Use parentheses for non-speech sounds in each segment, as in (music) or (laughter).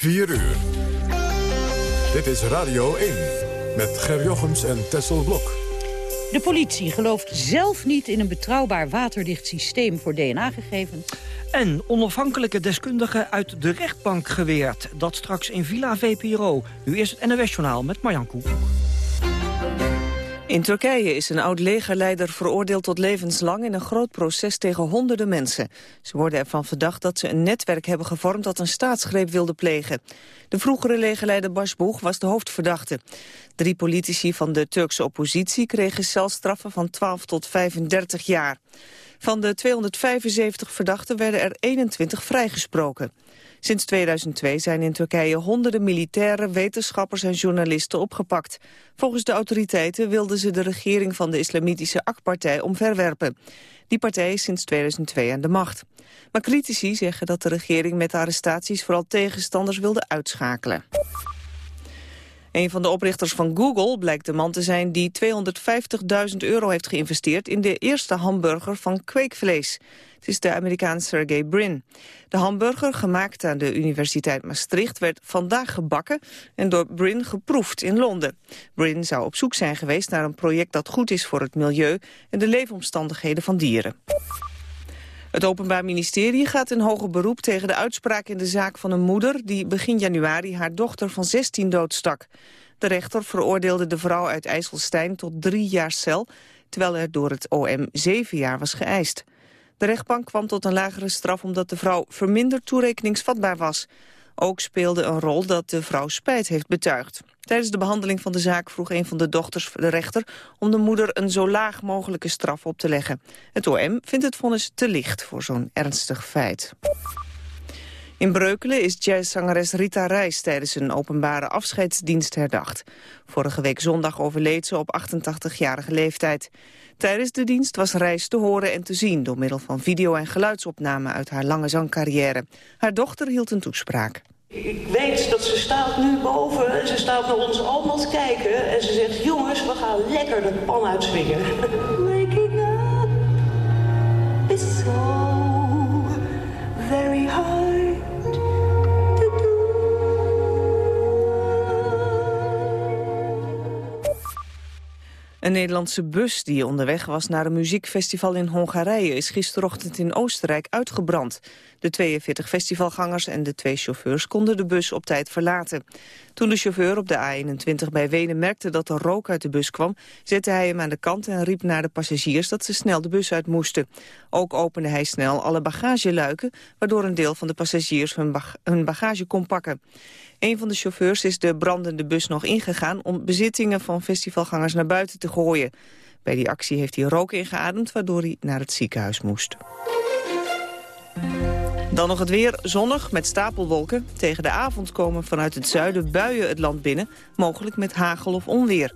4 uur. Dit is Radio 1 met Ger Jochems en Tessel Blok. De politie gelooft zelf niet in een betrouwbaar waterdicht systeem voor DNA-gegevens. En onafhankelijke deskundigen uit de rechtbank geweerd. Dat straks in Villa VPRO. Nu eerst het NOS-journaal met Marjan Koek. In Turkije is een oud-legerleider veroordeeld tot levenslang in een groot proces tegen honderden mensen. Ze worden ervan verdacht dat ze een netwerk hebben gevormd dat een staatsgreep wilde plegen. De vroegere legerleider Başbuğ was de hoofdverdachte. Drie politici van de Turkse oppositie kregen celstraffen van 12 tot 35 jaar. Van de 275 verdachten werden er 21 vrijgesproken. Sinds 2002 zijn in Turkije honderden militairen, wetenschappers en journalisten opgepakt. Volgens de autoriteiten wilden ze de regering van de islamitische AK-partij omverwerpen. Die partij is sinds 2002 aan de macht. Maar critici zeggen dat de regering met de arrestaties vooral tegenstanders wilde uitschakelen. Een van de oprichters van Google blijkt de man te zijn die 250.000 euro heeft geïnvesteerd in de eerste hamburger van kweekvlees. Het is de Amerikaan Sergey Brin. De hamburger, gemaakt aan de Universiteit Maastricht, werd vandaag gebakken en door Brin geproefd in Londen. Brin zou op zoek zijn geweest naar een project dat goed is voor het milieu en de leefomstandigheden van dieren. Het Openbaar Ministerie gaat in hoger beroep tegen de uitspraak in de zaak van een moeder die begin januari haar dochter van 16 doodstak. De rechter veroordeelde de vrouw uit IJsselstein tot drie jaar cel, terwijl er door het OM zeven jaar was geëist. De rechtbank kwam tot een lagere straf omdat de vrouw verminderd toerekeningsvatbaar was. Ook speelde een rol dat de vrouw spijt heeft betuigd. Tijdens de behandeling van de zaak vroeg een van de dochters de rechter... om de moeder een zo laag mogelijke straf op te leggen. Het OM vindt het vonnis te licht voor zo'n ernstig feit. In Breukelen is jazzzangeres Rita Reis tijdens een openbare afscheidsdienst herdacht. Vorige week zondag overleed ze op 88-jarige leeftijd. Tijdens de dienst was Reis te horen en te zien... door middel van video- en geluidsopnamen uit haar lange zangcarrière. Haar dochter hield een toespraak. Ik weet dat ze staat nu boven en ze staat naar ons allemaal te kijken... en ze zegt, jongens, we gaan lekker de pan uitswingen. (laughs) Waking up is so very hard Een Nederlandse bus die onderweg was naar een muziekfestival in Hongarije... is gisterochtend in Oostenrijk uitgebrand. De 42 festivalgangers en de twee chauffeurs konden de bus op tijd verlaten. Toen de chauffeur op de A21 bij Wenen merkte dat er rook uit de bus kwam... zette hij hem aan de kant en riep naar de passagiers dat ze snel de bus uit moesten. Ook opende hij snel alle bagageluiken... waardoor een deel van de passagiers hun, hun bagage kon pakken. Een van de chauffeurs is de brandende bus nog ingegaan... om bezittingen van festivalgangers naar buiten te gooien. Bij die actie heeft hij rook ingeademd, waardoor hij naar het ziekenhuis moest. Dan nog het weer, zonnig met stapelwolken. Tegen de avond komen vanuit het zuiden buien het land binnen, mogelijk met hagel of onweer.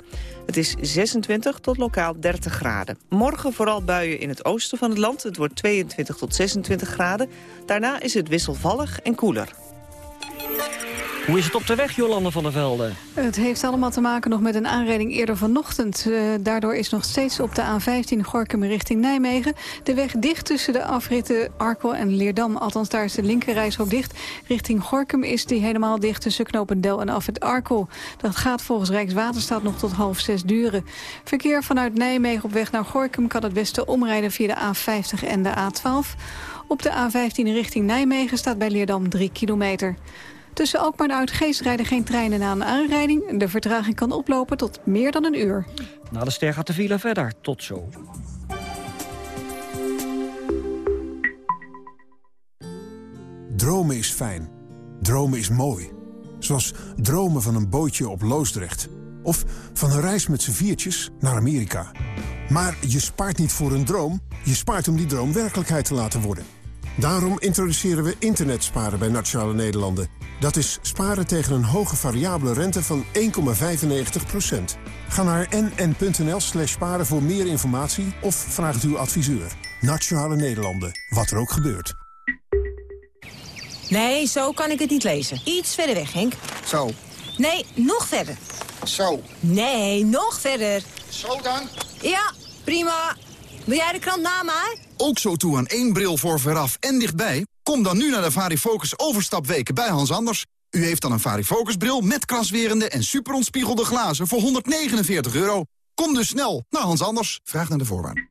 Het is 26 tot lokaal 30 graden. Morgen vooral buien in het oosten van het land. Het wordt 22 tot 26 graden. Daarna is het wisselvallig en koeler. Hoe is het op de weg, Jolande van der Velde? Het heeft allemaal te maken nog met een aanrijding eerder vanochtend. Uh, daardoor is nog steeds op de A15 Gorkum richting Nijmegen... de weg dicht tussen de afritten Arkel en Leerdam. Althans, daar is de linkerrijstrook dicht. Richting Gorkum is die helemaal dicht tussen Knopendel en afrit Arkel. Dat gaat volgens Rijkswaterstaat nog tot half zes duren. Verkeer vanuit Nijmegen op weg naar Gorkum... kan het beste omrijden via de A50 en de A12. Op de A15 richting Nijmegen staat bij Leerdam 3 kilometer. Tussen Alkmaar en Uitgeest rijden geen treinen na een aanrijding. De vertraging kan oplopen tot meer dan een uur. Na de ster gaat de file verder. Tot zo. Dromen is fijn. Dromen is mooi. Zoals dromen van een bootje op Loosdrecht. Of van een reis met z'n viertjes naar Amerika. Maar je spaart niet voor een droom. Je spaart om die droom werkelijkheid te laten worden. Daarom introduceren we internetsparen bij Nationale Nederlanden. Dat is sparen tegen een hoge variabele rente van 1,95%. Ga naar nn.nl slash sparen voor meer informatie of vraag het uw adviseur. Nationale Nederlanden, wat er ook gebeurt. Nee, zo kan ik het niet lezen. Iets verder weg, Henk. Zo. Nee, nog verder. Zo. Nee, nog verder. Zo dan? Ja, prima. Wil jij de krant na mij? Ook zo toe aan één bril voor veraf en dichtbij? Kom dan nu naar de Varifocus overstapweken bij Hans Anders. U heeft dan een varifocusbril met kraswerende en superontspiegelde glazen voor 149 euro. Kom dus snel naar Hans Anders. Vraag naar de voorwaarden.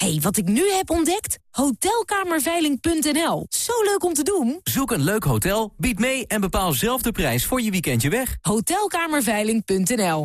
Hey, wat ik nu heb ontdekt? Hotelkamerveiling.nl. Zo leuk om te doen. Zoek een leuk hotel, bied mee en bepaal zelf de prijs voor je weekendje weg. Hotelkamerveiling.nl.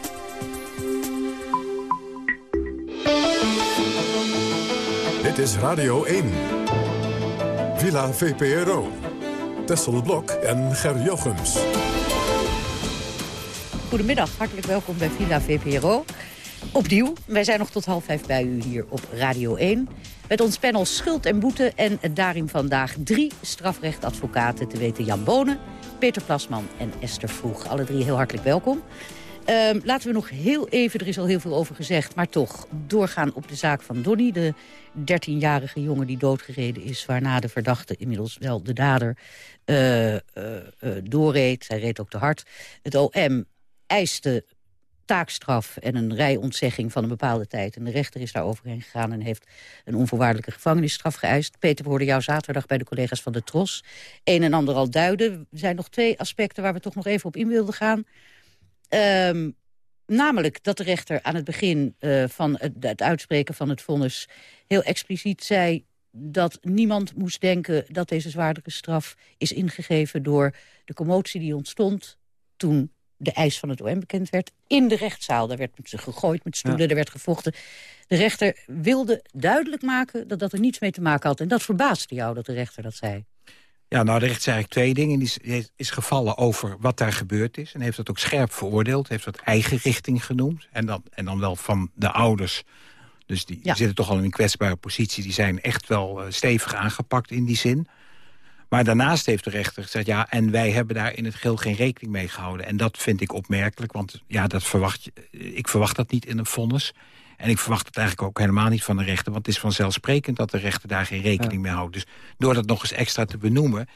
Dit is Radio 1. Villa VPRO. Tessel Blok en Ger Jochems. Goedemiddag, hartelijk welkom bij Villa VPRO. Opnieuw, wij zijn nog tot half vijf bij u hier op Radio 1. Met ons panel Schuld en Boete en daarin vandaag drie strafrechtadvocaten... te weten Jan Bonen, Peter Plasman en Esther Vroeg. Alle drie heel hartelijk welkom. Ehm, laten we nog heel even, er is al heel veel over gezegd... maar toch doorgaan op de zaak van Donny, de 13-jarige jongen die doodgereden is... waarna de verdachte, inmiddels wel de dader, eh, eh, eh, doorreed. Hij reed ook te hard. Het OM eiste taakstraf en een rijontzegging van een bepaalde tijd. En de rechter is daar overheen gegaan en heeft een onvoorwaardelijke gevangenisstraf geëist. Peter, we hoorden jou zaterdag bij de collega's van de TROS. Een en ander al duiden. Er zijn nog twee aspecten waar we toch nog even op in wilden gaan. Ehm, namelijk dat de rechter aan het begin eh, van het, het uitspreken van het vonnis... heel expliciet zei dat niemand moest denken dat deze zwaardere straf is ingegeven... door de commotie die ontstond toen de eis van het OM bekend werd. In de rechtszaal, daar werd met ze gegooid met stoelen, er werd gevochten. De rechter wilde duidelijk maken dat dat er niets mee te maken had. En dat verbaasde jou dat de rechter dat zei. Ja, nou, de rechter zei eigenlijk twee dingen. Die is, is gevallen over wat daar gebeurd is. En heeft dat ook scherp veroordeeld. Heeft dat eigen richting genoemd. En dan, en dan wel van de ouders. Dus die, die zitten toch al in een kwetsbare positie. Die zijn echt wel uh, stevig aangepakt in die zin. Maar daarnaast heeft de rechter gezegd... ja, en wij hebben daar in het geheel geen rekening mee gehouden. En dat vind ik opmerkelijk, want ja, dat verwacht, je- ik verwacht dat niet in een vonnis. En ik verwacht het eigenlijk ook helemaal niet van de rechter... want het is vanzelfsprekend dat de rechter daar geen rekening mee houdt. Dus door dat nog eens extra te benoemen...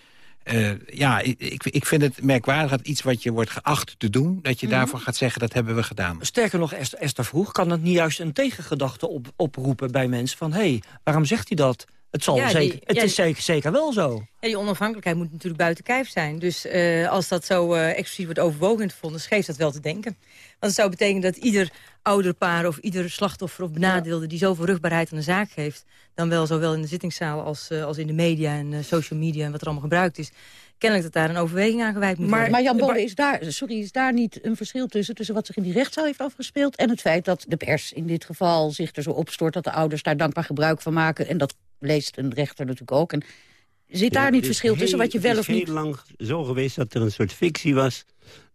eh, ja, ik, ik, vind het merkwaardig dat iets wat je wordt geacht te doen... dat je Mhm. daarvan gaat zeggen, dat hebben we gedaan. Sterker nog, Esther, vroeg, kan het niet juist een tegengedachte op, oproepen bij mensen van... hé, hey, waarom zegt hij dat? Het, zal Ja, die- zeker, het ja, is zeker, zeker wel zo. Ja, die onafhankelijkheid moet natuurlijk buiten kijf zijn. Dus eh, als dat zo eh exclusief wordt overwogen in het vonnis, geeft dat wel te denken. Want het zou betekenen dat ieder ouderpaar of ieder slachtoffer of benadeelde... die zoveel rugbaarheid aan de zaak geeft... dan wel zowel in de zittingszaal als, eh, als in de media en eh, social media... en wat er allemaal gebruikt is... kennelijk dat daar een overweging aan gewijd moet Maar, worden. maar Jan Bolle, is daar, sorry, is daar niet een verschil tussen... tussen wat zich in die rechtszaal heeft afgespeeld... en het feit dat de pers in dit geval zich er zo opstort... dat de ouders daar dankbaar gebruik van maken. En dat leest een rechter natuurlijk ook. En zit daar Ja, niet het is verschil tussen wat je wel Het of is niet... heel lang zo geweest dat er een soort fictie was...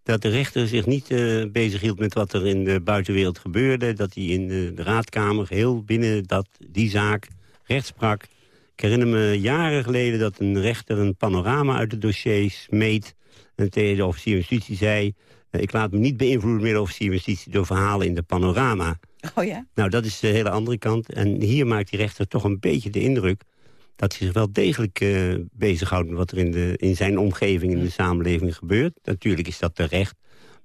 dat de rechter zich niet eh bezighield met wat er in de buitenwereld gebeurde. Dat hij in de, de raadkamer heel binnen dat, die zaak recht sprak. Ik herinner me jaren geleden dat een rechter een panorama uit de dossiers meet... en tegen de officier van justitie zei... eh, ik laat me niet beïnvloeden meer de officier van justitie... door verhalen in de panorama. (laughs) Oh ja? Nou, dat is de hele andere kant. En hier maakt die rechter toch een beetje de indruk... dat hij zich wel degelijk eh bezighoudt met wat er in, de, in zijn omgeving... in de samenleving gebeurt. Natuurlijk is dat terecht.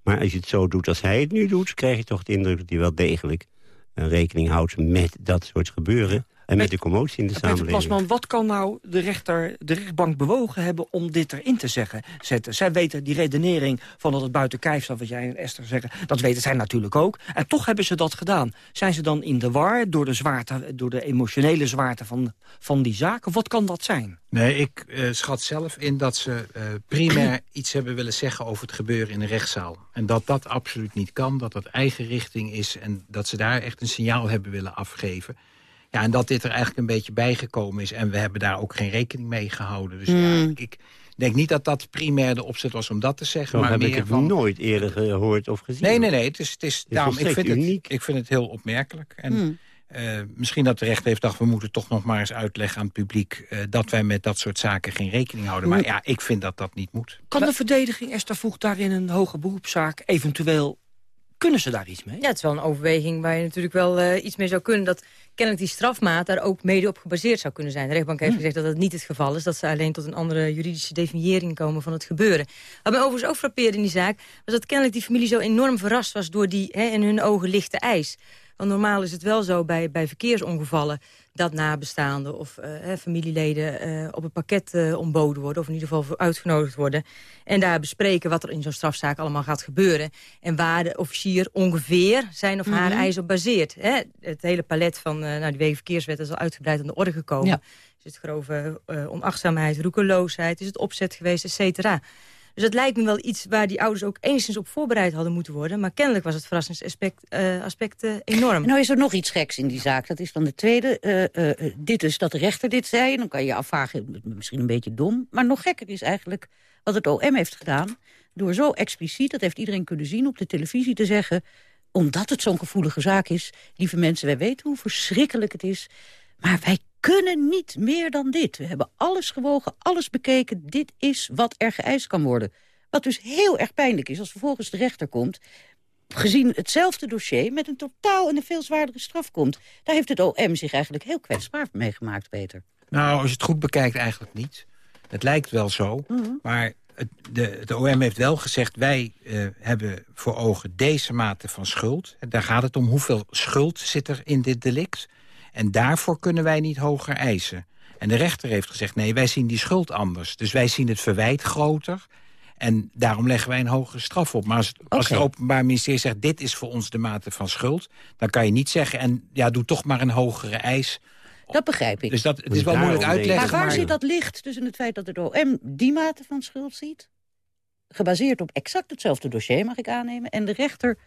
Maar als je het zo doet als hij het nu doet... krijg je toch de indruk dat hij wel degelijk eh, rekening houdt met dat soort gebeuren. En met de commotie in de Peter samenleving. Plasman, wat kan nou de, rechter, de rechtbank bewogen hebben om dit erin te zeggen, zetten? Zij weten die redenering van dat het buiten kijf staat, wat jij en Esther zeggen, dat weten zij natuurlijk ook. En toch hebben ze dat gedaan. Zijn ze dan in de war door de, zwaarte, door de emotionele zwaarte van, van die zaak? Of wat kan dat zijn? Nee, ik eh, schat zelf in dat ze eh, primair (clears throat) iets hebben willen zeggen over het gebeuren in de rechtszaal. En dat dat absoluut niet kan, dat dat eigen richting is... en dat ze daar echt een signaal hebben willen afgeven. Ja, en dat dit er eigenlijk een beetje bijgekomen is... en we hebben daar ook geen rekening mee gehouden. Dus ja, Hmm. ik, denk niet dat dat primair de opzet was om dat te zeggen. Zo maar heb meer ik het van... nooit eerder gehoord of gezien. Nee, nee, nee. Het is, het is, daarom, ik, vind het, ik vind het heel opmerkelijk. En Hmm. eh, misschien dat de rechter heeft gedacht... we moeten toch nog maar eens uitleggen aan het publiek... eh, dat wij met dat soort zaken geen rekening houden. Maar Hmm. ja, ik vind dat dat niet moet. Kan de verdediging, Esther voegt daarin een hoge beroepszaak eventueel... Kunnen ze daar iets mee? Ja, het is wel een overweging waar je natuurlijk wel eh, iets mee zou kunnen. Dat kennelijk die strafmaat daar ook mede op gebaseerd zou kunnen zijn. De rechtbank heeft gezegd dat dat niet het geval is. Dat ze alleen tot een andere juridische definiëring komen van het gebeuren. Wat mij overigens ook frappeerde in die zaak... was dat kennelijk die familie zo enorm verrast was... door die hè, in hun ogen lichte eis. Want normaal is het wel zo bij, bij verkeersongevallen... dat nabestaanden of eh, familieleden eh, op het pakket eh, ontboden worden... of in ieder geval uitgenodigd worden. En daar bespreken wat er in zo'n strafzaak allemaal gaat gebeuren. En waar de officier ongeveer zijn of haar Mhm. eis op baseert. Hè? Het hele palet van nou, die wegenverkeerswet is al uitgebreid aan de orde gekomen. Ja. Is het grove onachtzaamheid, roekeloosheid, is het opzet geweest, et cetera. Dus het lijkt me wel iets waar die ouders ook enigszins op voorbereid hadden moeten worden. Maar kennelijk was het verrassingsaspect eh, aspect, eh, enorm. Nou is er nog iets geks in die zaak. Dat is dan de tweede. eh, dit is dat de rechter dit zei. En dan kan je je afvragen, misschien een beetje dom. Maar nog gekker is eigenlijk wat het OM heeft gedaan. Door zo expliciet, dat heeft iedereen kunnen zien op de televisie, te zeggen... omdat het zo'n gevoelige zaak is, lieve mensen, wij weten hoe verschrikkelijk het is... maar wij kunnen niet meer dan dit. We hebben alles gewogen, alles bekeken. Dit is wat er geëist kan worden. Wat dus heel erg pijnlijk is als vervolgens de rechter komt gezien hetzelfde dossier met een totaal en een veel zwaardere straf komt. Daar heeft het OM zich eigenlijk heel kwetsbaar mee gemaakt, Peter. Nou, als je het goed bekijkt, eigenlijk niet. Het lijkt wel zo, Mhm. maar het, de, OM heeft wel gezegd... wij eh, hebben voor ogen deze mate van schuld. En daar gaat het om hoeveel schuld zit er in dit delict. En daarvoor kunnen wij niet hoger eisen. En de rechter heeft gezegd, nee, wij zien die schuld anders. Dus wij zien het verwijt groter... En daarom leggen wij een hogere straf op. Maar als, als het Openbaar Ministerie zegt... dit is voor ons de mate van schuld... dan kan je niet zeggen... en ja, doe toch maar een hogere eis. Dat begrijp ik. Dus dat, het is wel moeilijk uitleggen. Maar waar zit dat licht tussen het feit dat het OM die mate van schuld ziet... gebaseerd op exact hetzelfde dossier, mag ik aannemen... en de rechter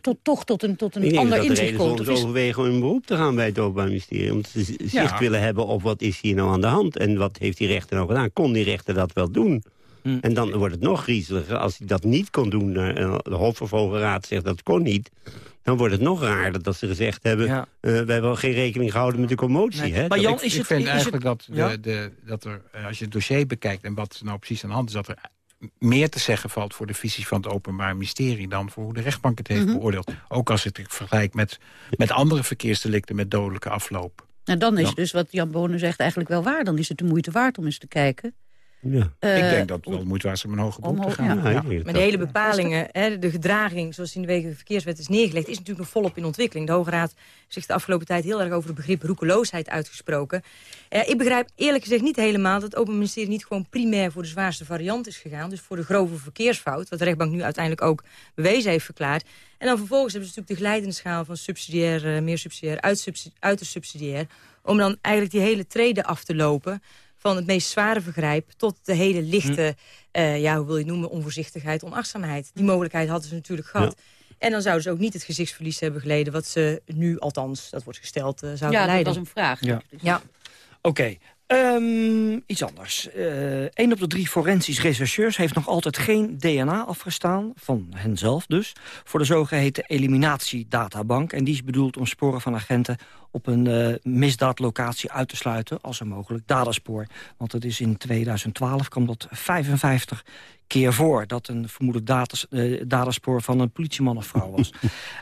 tot, toch tot een, tot Ik een denk ander inzicht reden komt? Of is- overwegen om in beroep te gaan bij het Openbaar Ministerie. Omdat ze zicht Ja. willen hebben op wat is hier nou aan de hand. En wat heeft die rechter nou gedaan? Kon die rechter dat wel doen? Hm. En dan wordt het nog griezeliger. Als hij dat niet kon doen, eh, de Hof of Hoge Raad zegt dat kon niet... dan wordt het nog raarder dat ze gezegd hebben... eh, we hebben wel geen rekening gehouden met de commotie. Hè? Dat- ik, ik vind eigenlijk dat, de, de, dat er, eh, als je het dossier bekijkt... en wat er nou precies aan de hand is... dat er meer te zeggen valt voor de visie van het Openbaar Ministerie... dan voor hoe de rechtbank het heeft Mhm. beoordeeld. Ook als het vergelijkt met, met andere verkeersdelicten... met dodelijke afloop. Nou, dan is Dan- dus wat Jan Bonen zegt eigenlijk wel waar. Dan is het de moeite waard om eens te kijken. Ja. Eh, ik denk dat het wel moeite was om een hoge beroep te gaan. Ja, ik denk Maar de hele bepalingen, hè, de gedraging zoals die in de wegen verkeerswet is neergelegd... is natuurlijk nog volop in ontwikkeling. De Hoge Raad heeft zich de afgelopen tijd heel erg over het begrip roekeloosheid uitgesproken. Eh, ik begrijp eerlijk gezegd niet helemaal dat het Openbaar Ministerie niet gewoon primair voor de zwaarste variant is gegaan. Dus voor de grove verkeersfout, wat de rechtbank nu uiteindelijk ook bewezen heeft verklaard. En dan vervolgens hebben ze natuurlijk de glijdende schaal van subsidiair, eh, meer subsidiair, uit, uiterst subsidiair. Om dan eigenlijk die hele treden af te lopen van het meest zware vergrijp tot de hele lichte, eh, ja, hoe wil je het noemen, onvoorzichtigheid, onachtzaamheid. Die mogelijkheid hadden ze natuurlijk gehad. En dan zouden ze ook niet het gezichtsverlies hebben geleden... wat ze nu, althans, dat wordt gesteld, eh, zouden Ja, dat leiden. was een vraag. Ja. Ja. Oké, ehm, iets anders. Eén op de drie forensisch rechercheurs heeft nog altijd geen DNA afgestaan, van henzelf dus, voor de zogeheten eliminatiedatabank. En die is bedoeld om sporen van agenten op een eh, misdaadlocatie uit te sluiten als een mogelijk dadaspoor. Want het is in 2012 kwam dat 55 keer voor dat een vermoedelijk datas, eh, dadaspoor van een politieman of vrouw was. (laughs)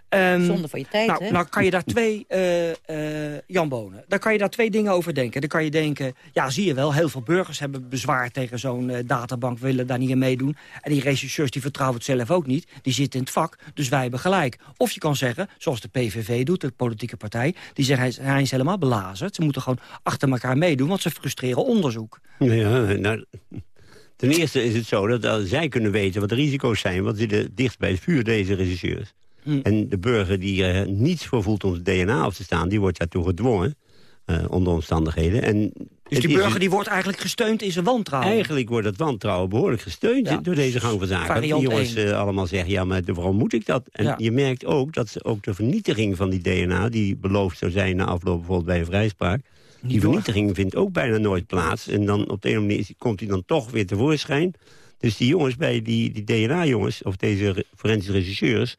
Ehm, Zonde van je tijd, nou, hè? nou kan je daar twee, eh, Jan Bonen, daar kan je daar twee dingen over denken. Dan kan je denken, ja zie je wel, heel veel burgers hebben bezwaar tegen zo'n databank, willen daar niet aan meedoen. En die rechercheurs die vertrouwen het zelf ook niet, die zitten in het vak, dus wij hebben gelijk. Of je kan zeggen, zoals de PVV doet, de politieke partij, die zegt zijn, zijn helemaal belazerd. Ze moeten gewoon achter elkaar meedoen, want ze frustreren onderzoek. Ja, nou, ten eerste is het zo dat uh, zij kunnen weten wat de risico's zijn... want ze zitten dichtst bij het vuur, deze regisseurs. Hm. En de burger die er niets voor voelt om zijn DNA af te staan... die wordt daartoe gedwongen, uh, onder omstandigheden. En dus die burger die wordt eigenlijk gesteund in zijn wantrouwen? Eigenlijk wordt dat wantrouwen behoorlijk gesteund ja. door deze gang van zaken. Variant die jongens uh, allemaal zeggen, ja, maar waarom moet ik dat? En Ja. je merkt ook dat ze ook de vernietiging van die DNA... die beloofd zou zijn na afloop bijvoorbeeld bij een vrijspraak... die vernietiging vindt ook bijna nooit plaats. En dan op de een of andere manier komt hij dan toch weer tevoorschijn. Dus die jongens bij die, die DNA-jongens, of deze re- forensische regisseurs...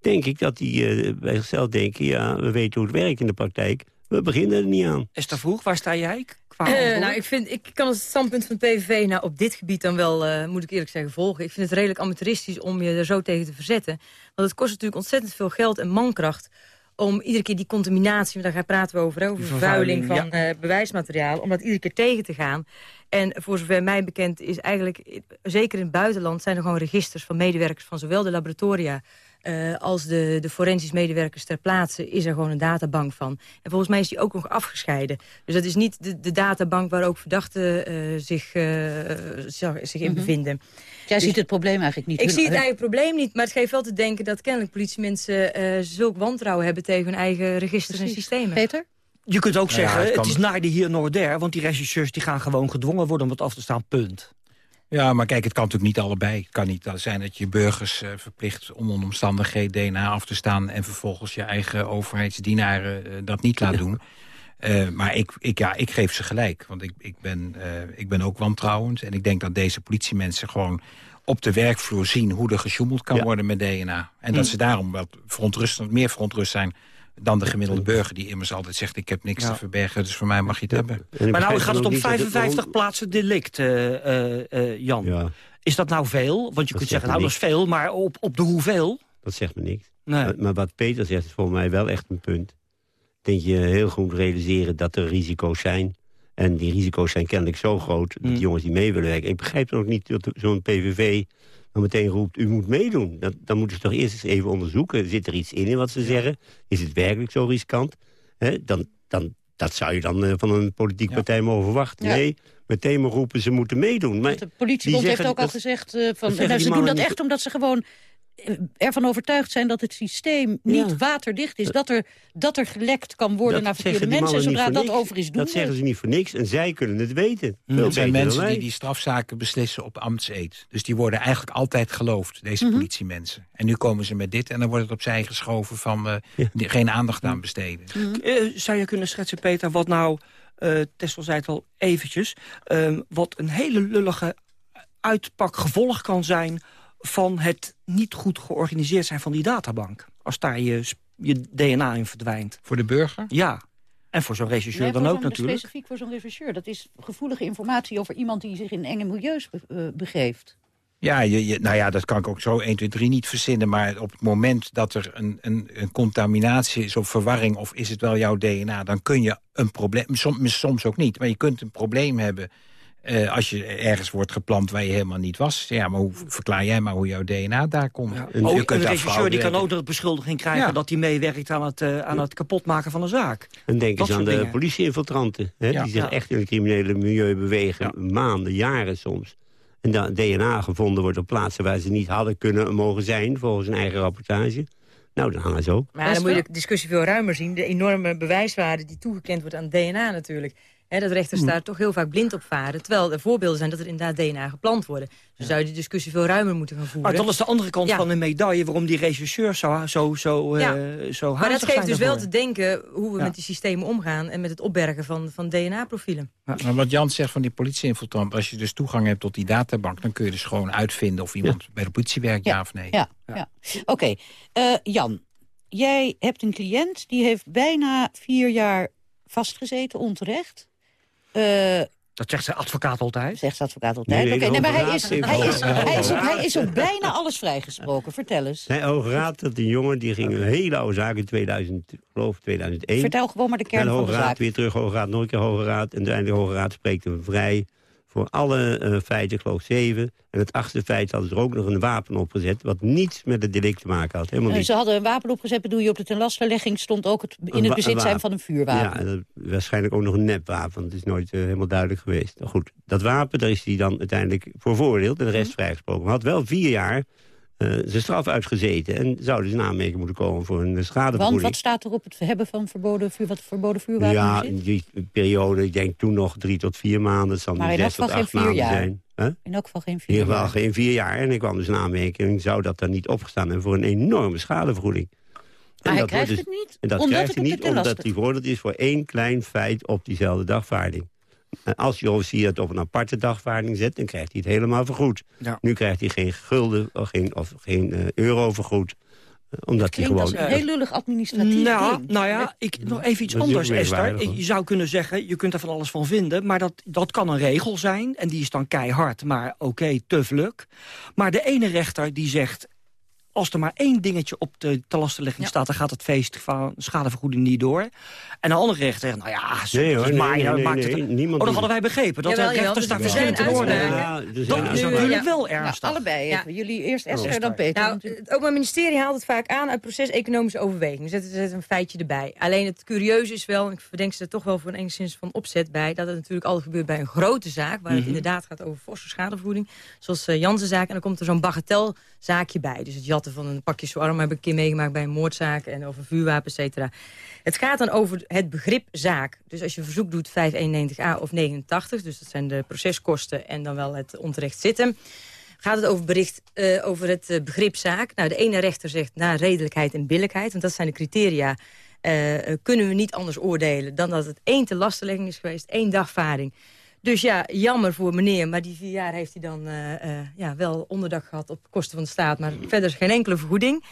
denk ik dat die eh, bij zichzelf denken... ja, we weten hoe het werkt in de praktijk. We beginnen er niet aan. Is te vroeg? Waar sta jij? Qua Eh, nou, ik, vind, ik kan het standpunt van PVV nou, op dit gebied dan wel, eh, moet ik eerlijk zeggen, volgen. Ik vind het redelijk amateuristisch om je er zo tegen te verzetten. Want het kost natuurlijk ontzettend veel geld en mankracht om iedere keer die contaminatie, daar praten we over, hè, over vervuiling van eh, bewijsmateriaal, om dat iedere keer tegen te gaan. En voor zover mij bekend is eigenlijk, zeker in het buitenland, zijn er gewoon registers van medewerkers van zowel de laboratoria eh, als de, de forensisch medewerkers ter plaatse is er gewoon een databank van. En volgens mij is die ook nog afgescheiden. Dus dat is niet de, de databank waar ook verdachten eh, zich, eh, zich in Mhm. bevinden. Jij Dus- ziet het probleem eigenlijk niet. Ik Hun- zie het eigen probleem niet, maar het geeft wel te denken... dat kennelijk politiemensen eh zulk wantrouwen hebben tegen hun eigen registers en systemen. Peter? Je kunt ook Nou ja, zeggen, het is naar de hier Noorder... want die regisseurs die gaan gewoon gedwongen worden om het af te staan, punt. Ja, maar kijk, het kan natuurlijk niet allebei. Het kan niet zijn dat je burgers eh, verplicht om omstandigheden DNA af te staan... en vervolgens je eigen overheidsdienaren eh, dat niet laat doen. Eh, maar ik, ik, ja, ik geef ze gelijk, want ik, ik, ben, ik ben ook wantrouwend. En ik denk dat deze politiemensen gewoon op de werkvloer zien... hoe er gesjoemeld kan worden met DNA. En dat Hm. ze daarom wat verontrustend, meer verontrust zijn dan de gemiddelde burger... die immers altijd zegt, ik heb niks Ja. te verbergen... dus voor mij mag je het hebben. Maar nou gaat het om 55 plaatsen delict, eh, eh, eh, Jan. Is dat nou veel? Want je kunt zeggen, nou dat is veel, maar op, op de hoeveel? Dat zegt me niks. Nee. Maar, maar wat Peter zegt is volgens mij wel echt een punt. Ik denk je heel goed realiseren dat er risico's zijn. En die risico's zijn kennelijk zo groot dat Mm. die jongens die mee willen werken. Ik begrijp dan ook niet dat zo'n PVV dan meteen roept, u moet meedoen. Dat, dan moeten ze toch eerst eens even onderzoeken. Zit er iets in in wat ze zeggen? Is het werkelijk zo riskant? Dan, dan, dat zou je dan eh, van een politieke partij mogen verwachten. Ja. Nee, meteen maar roepen, ze moeten meedoen. Maar De politiebond heeft ook al gezegd... eh, van, nou, ze doen dat echt omdat ze gewoon ervan overtuigd zijn... dat het systeem niet Ja. waterdicht is. Dat er, dat er gelekt kan worden naar verkeerde mensen. Zodra dat niks. over is, doen Dat we zeggen ze niet voor niks en zij kunnen het weten. Veel Het zijn beter dan mensen die die strafzaken beslissen op ambtseed. Dus die worden eigenlijk altijd geloofd, deze Mhm. politiemensen. En nu komen ze met dit en dan wordt het opzij geschoven van eh, die- geen aandacht aan besteden. Eh, zou je kunnen schetsen, Peter, wat nou... eh Tessel zei het al eventjes... ehm, wat een hele lullige uitpakgevolg kan zijn... van het niet goed georganiseerd zijn van die databank. Als daar je, je DNA in verdwijnt. Voor de burger? Ja. En voor zo'n regisseur Nee, dan ook natuurlijk. Specifiek voor zo'n rechercheur. Dat is gevoelige informatie over iemand die zich in enge milieus be- eh, begeeft. Ja, je, je- nou ja, dat kan ik ook zo 1, 2, 3 niet verzinnen. Maar op het moment dat er een, een, een contaminatie is of verwarring... of is het wel jouw DNA, dan kun je een probleem... Soms, soms ook niet, maar je kunt een probleem hebben... eh, als je ergens wordt geplant waar je helemaal niet was. Ja, maar hoe verklaar jij maar hoe jouw DNA daar komt? Ja. En Oh, een regisseur die kan ook de beschuldiging krijgen... Ja. dat hij meewerkt aan het, eh, aan het kapotmaken van een zaak. En denk Dat eens aan de politie-infiltranten. hè, Ja. Die zich Ja. echt in het criminele milieu bewegen. Maanden, jaren soms. En dan DNA gevonden wordt op plaatsen waar ze niet hadden kunnen mogen zijn... volgens hun eigen rapportage. Nou, dan hangen ze ook. Maar dan moet je de discussie veel ruimer zien. De enorme bewijswaarde die toegekend wordt aan DNA natuurlijk. Hè, dat rechters Mm. daar toch heel vaak blind op varen. Terwijl er voorbeelden zijn dat er inderdaad DNA geplant worden. Dus zou je die discussie veel ruimer moeten gaan voeren. Maar dat is de andere kant Ja. van een medaille... waarom die regisseurs zo, zo, zo, Ja. eh, zo Maar dat geeft zijn dus wel te denken hoe we Ja. met die systemen omgaan... en met het opbergen van, van DNA-profielen. Maar wat Jan zegt van die politieinfiltrant... als je dus toegang hebt tot die databank... dan kun je dus gewoon uitvinden of iemand bij de politie werkt, ja, of nee. Ja, ja. Oké, eh, Jan, jij hebt een cliënt die heeft bijna vier jaar vastgezeten, onterecht. Eh, Dat zegt zijn advocaat altijd. Zegt zijn advocaat altijd. Nee, maar hij is, hij, is, hij, is op, hij is op bijna alles vrijgesproken. Vertel eens. Nee, Hoge Raad, dat die jongen, die ging een hele oude zaak in 2000, ik geloof 2001. Vertel gewoon maar de kern Naar de van Hoge Raad, zaak. weer terug Hoge Raad, nog een keer Hoge Raad. En uiteindelijk de Hoge Raad spreekt hem vrij voor alle uh, feiten, geloof zeven. En het achtste feit hadden ze er ook nog een wapen opgezet... wat niets met het delict te maken had. Helemaal Ze hadden een wapen opgezet, bedoel je op de tenlastverlegging... stond ook het, in het bezit zijn van een vuurwapen. Ja, waarschijnlijk ook nog een nepwapen, want het is nooit uh, helemaal duidelijk geweest. Nou, goed, dat wapen, daar is hij dan uiteindelijk voor veroordeeld... en de rest mm. vrijgesproken. Maar had wel vier jaar zijn straf uitgezeten. En zouden ze aanmerking moeten komen voor een schadevergoeding. Want wat staat er op het hebben van verboden, vuur, wat verboden vuurwapen Ja, in die periode, ik denk toen nog drie tot vier maanden. Het zal maar in elk geval geen vier jaar. Zijn. Huh? In elk geval geen vier jaar. In ieder geval geen vier jaar. En ik kwam dus in aanmerking, zou dat dan niet opgestaan hebben... voor een enorme schadevergoeding. Maar en hij krijgt dus, het niet? En dat omdat krijgt hij niet omdat hij veroordeeld is voor één klein feit op diezelfde dagvaarding. En als je officier het op een aparte dagvaarding zet... dan krijgt hij het helemaal vergoed. Ja. Nu krijgt hij geen gulden of geen, of geen uh, euro vergoed eh, omdat hij gewoon... als een heel lullig administratief nou, ding. Nou ja, ik, nog even iets anders, Esther. Je zou kunnen zeggen, je kunt er van alles van vinden... maar dat, dat kan een regel zijn, en die is dan keihard... maar oké, okay, tufluk. Maar de ene rechter die zegt als er maar één dingetje op de lastenlegging staat... dan gaat het feest van schadevergoeding niet door. En de andere rechter zegt, nou ja, zo, nee, hoor, nee, maar, nee, maakt het... Niemand oh, dat hadden wij begrepen. Dat jawel, de rechters daar verschillend. Ja, dat is natuurlijk wel ernstig. Nou, allebei. Ja. Jullie eerst Esther, dan Peter. Nou, het Openbaar Ministerie haalt het vaak aan uit proces-economische overweging. Zet, zet een feitje erbij. Alleen het curieuze is wel, en ik verdenk ze er toch wel voor een enigszins van opzet bij... dat het natuurlijk altijd gebeurt bij een grote zaak... waar het mhm. inderdaad gaat over forse schadevergoeding. Zoals uh, Jansen zaak. En dan komt er zo'n bagatelzaakje bij. Dus het van een pakje zwarm heb ik een keer meegemaakt bij een moordzaak... en over vuurwapens, et cetera. Het gaat dan over het begrip zaak. Dus als je verzoek doet 591a of 89... dus dat zijn de proceskosten en dan wel het onterecht zitten... gaat het over, bericht, uh, over het uh, begrip zaak. Nou, de ene rechter zegt naar redelijkheid en billijkheid... want dat zijn de criteria... Uh, kunnen we niet anders oordelen dan dat het één te lastenlegging is geweest... één dagvaring dus ja, jammer voor meneer. Maar die vier jaar heeft hij dan uh, uh, ja, wel onderdak gehad op kosten van de staat. Maar verder geen enkele vergoeding.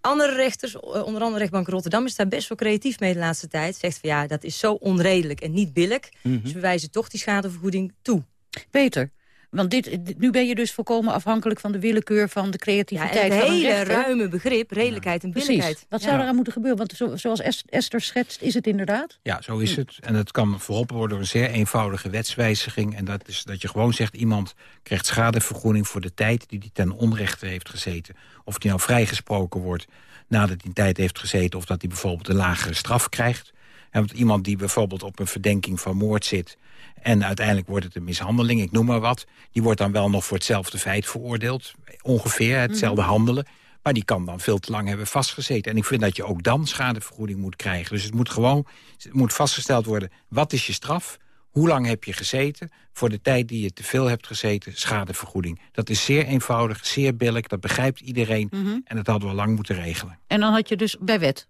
Andere rechters, eh, onder andere rechtbank Rotterdam... is daar best wel creatief mee de laatste tijd. Zegt van ja, dat is zo onredelijk en niet billig. Mm -hmm. Dus we wijzen toch die schadevergoeding toe. Peter, want dit, nu ben je dus volkomen afhankelijk van de willekeur van de creativiteit ja, van een hele ruime begrip, redelijkheid en billijkheid. Wat zou ja. eraan moeten gebeuren? Want zoals Esther schetst, is het inderdaad? Ja, zo is het. En het kan verholpen worden door een zeer eenvoudige wetswijziging. En dat is dat je gewoon zegt, iemand krijgt schadevergoeding voor de tijd die hij ten onrechte heeft gezeten. Of die nou vrijgesproken wordt nadat hij tijd heeft gezeten... of dat hij bijvoorbeeld een lagere straf krijgt. Want iemand die bijvoorbeeld op een verdenking van moord zit... En uiteindelijk wordt het een mishandeling, ik noem maar wat. Die wordt dan wel nog voor hetzelfde feit veroordeeld. Ongeveer hetzelfde mhm. handelen. Maar die kan dan veel te lang hebben vastgezeten. En ik vind dat je ook dan schadevergoeding moet krijgen. Dus het moet gewoon het moet vastgesteld worden... wat is je straf? Hoe lang heb je gezeten? Voor de tijd die je te veel hebt gezeten, schadevergoeding. Dat is zeer eenvoudig, zeer billig, dat begrijpt iedereen. Mhm. En dat hadden we lang moeten regelen. En dan had je dus bij wet?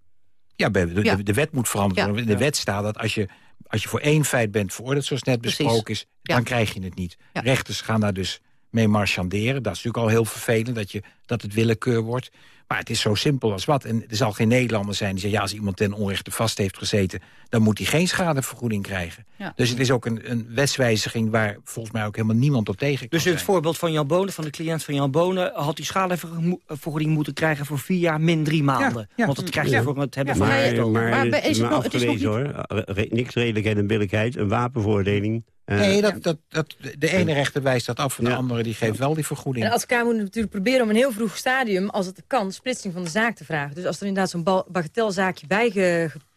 Ja, bij, de, de, wet moet veranderen. In de wet staat dat als je als je voor één feit bent veroordeeld, zoals net besproken is... dan krijg je het niet. Rechters gaan daar dus mee marchanderen. Dat is natuurlijk al heel vervelend dat, je, dat het willekeur wordt. Maar het is zo simpel als wat. En er zal geen Nederlander zijn die zegt... ja, als iemand ten onrechte vast heeft gezeten... dan moet hij geen schadevergoeding krijgen. Dus het is ook een, een wetswijziging waar volgens mij ook helemaal niemand op tegen kan Dus in het voorbeeld van Jan Bonen, van de cliënt van Jan Bonen... had hij schadevergoeding moeten krijgen voor vier jaar min drie maanden. Want dat krijg je voor het hebben van... Maar, maar, maar, is het, nog, het is nog niet... hoor. Niks redelijkheid en billijkheid, een wapenvoordeling... Uh, nee, dat, dat, dat, de ene rechter wijst dat af en de andere die geeft wel die vergoeding. En de advocaat moet natuurlijk proberen om een heel vroeg stadium, als het kan, splitsing van de zaak te vragen. Dus als er inderdaad zo'n bagatelzaakje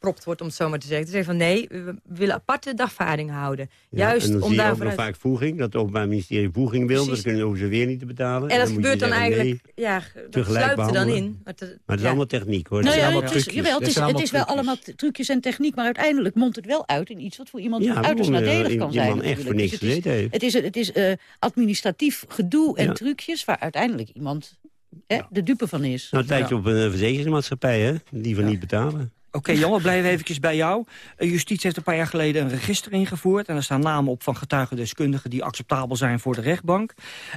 bijgepropt wordt, om het zo maar te zeggen. Te zeggen van nee, we willen aparte dagvaarding houden. Ja, Juist en dan om zie je ook nog vaak voeging, dat het Openbaar Ministerie voeging wil. Dan kunnen hoeven ze weer niet te betalen. En dat gebeurt dan eigenlijk, ja, dat sluipt er dan in. Maar, te, maar het is allemaal techniek hoor. Nou het, is, jawel, het, is, het is wel allemaal trucjes en techniek, maar uiteindelijk mondt het wel uit in iets wat voor iemand ja, uiterst nadelig kan zijn. echt voor niks dus het is, het is, het is uh, administratief gedoe en trucjes waar uiteindelijk iemand hè, de dupe van is. Nou, een tijdje op een verzekeringsmaatschappij, hè? Die van niet betalen. Oké, okay, jongen, blijven even bij jou. Uh, justitie heeft een paar jaar geleden een register ingevoerd... en er staan namen op van getuigendeskundigen... die acceptabel zijn voor de rechtbank.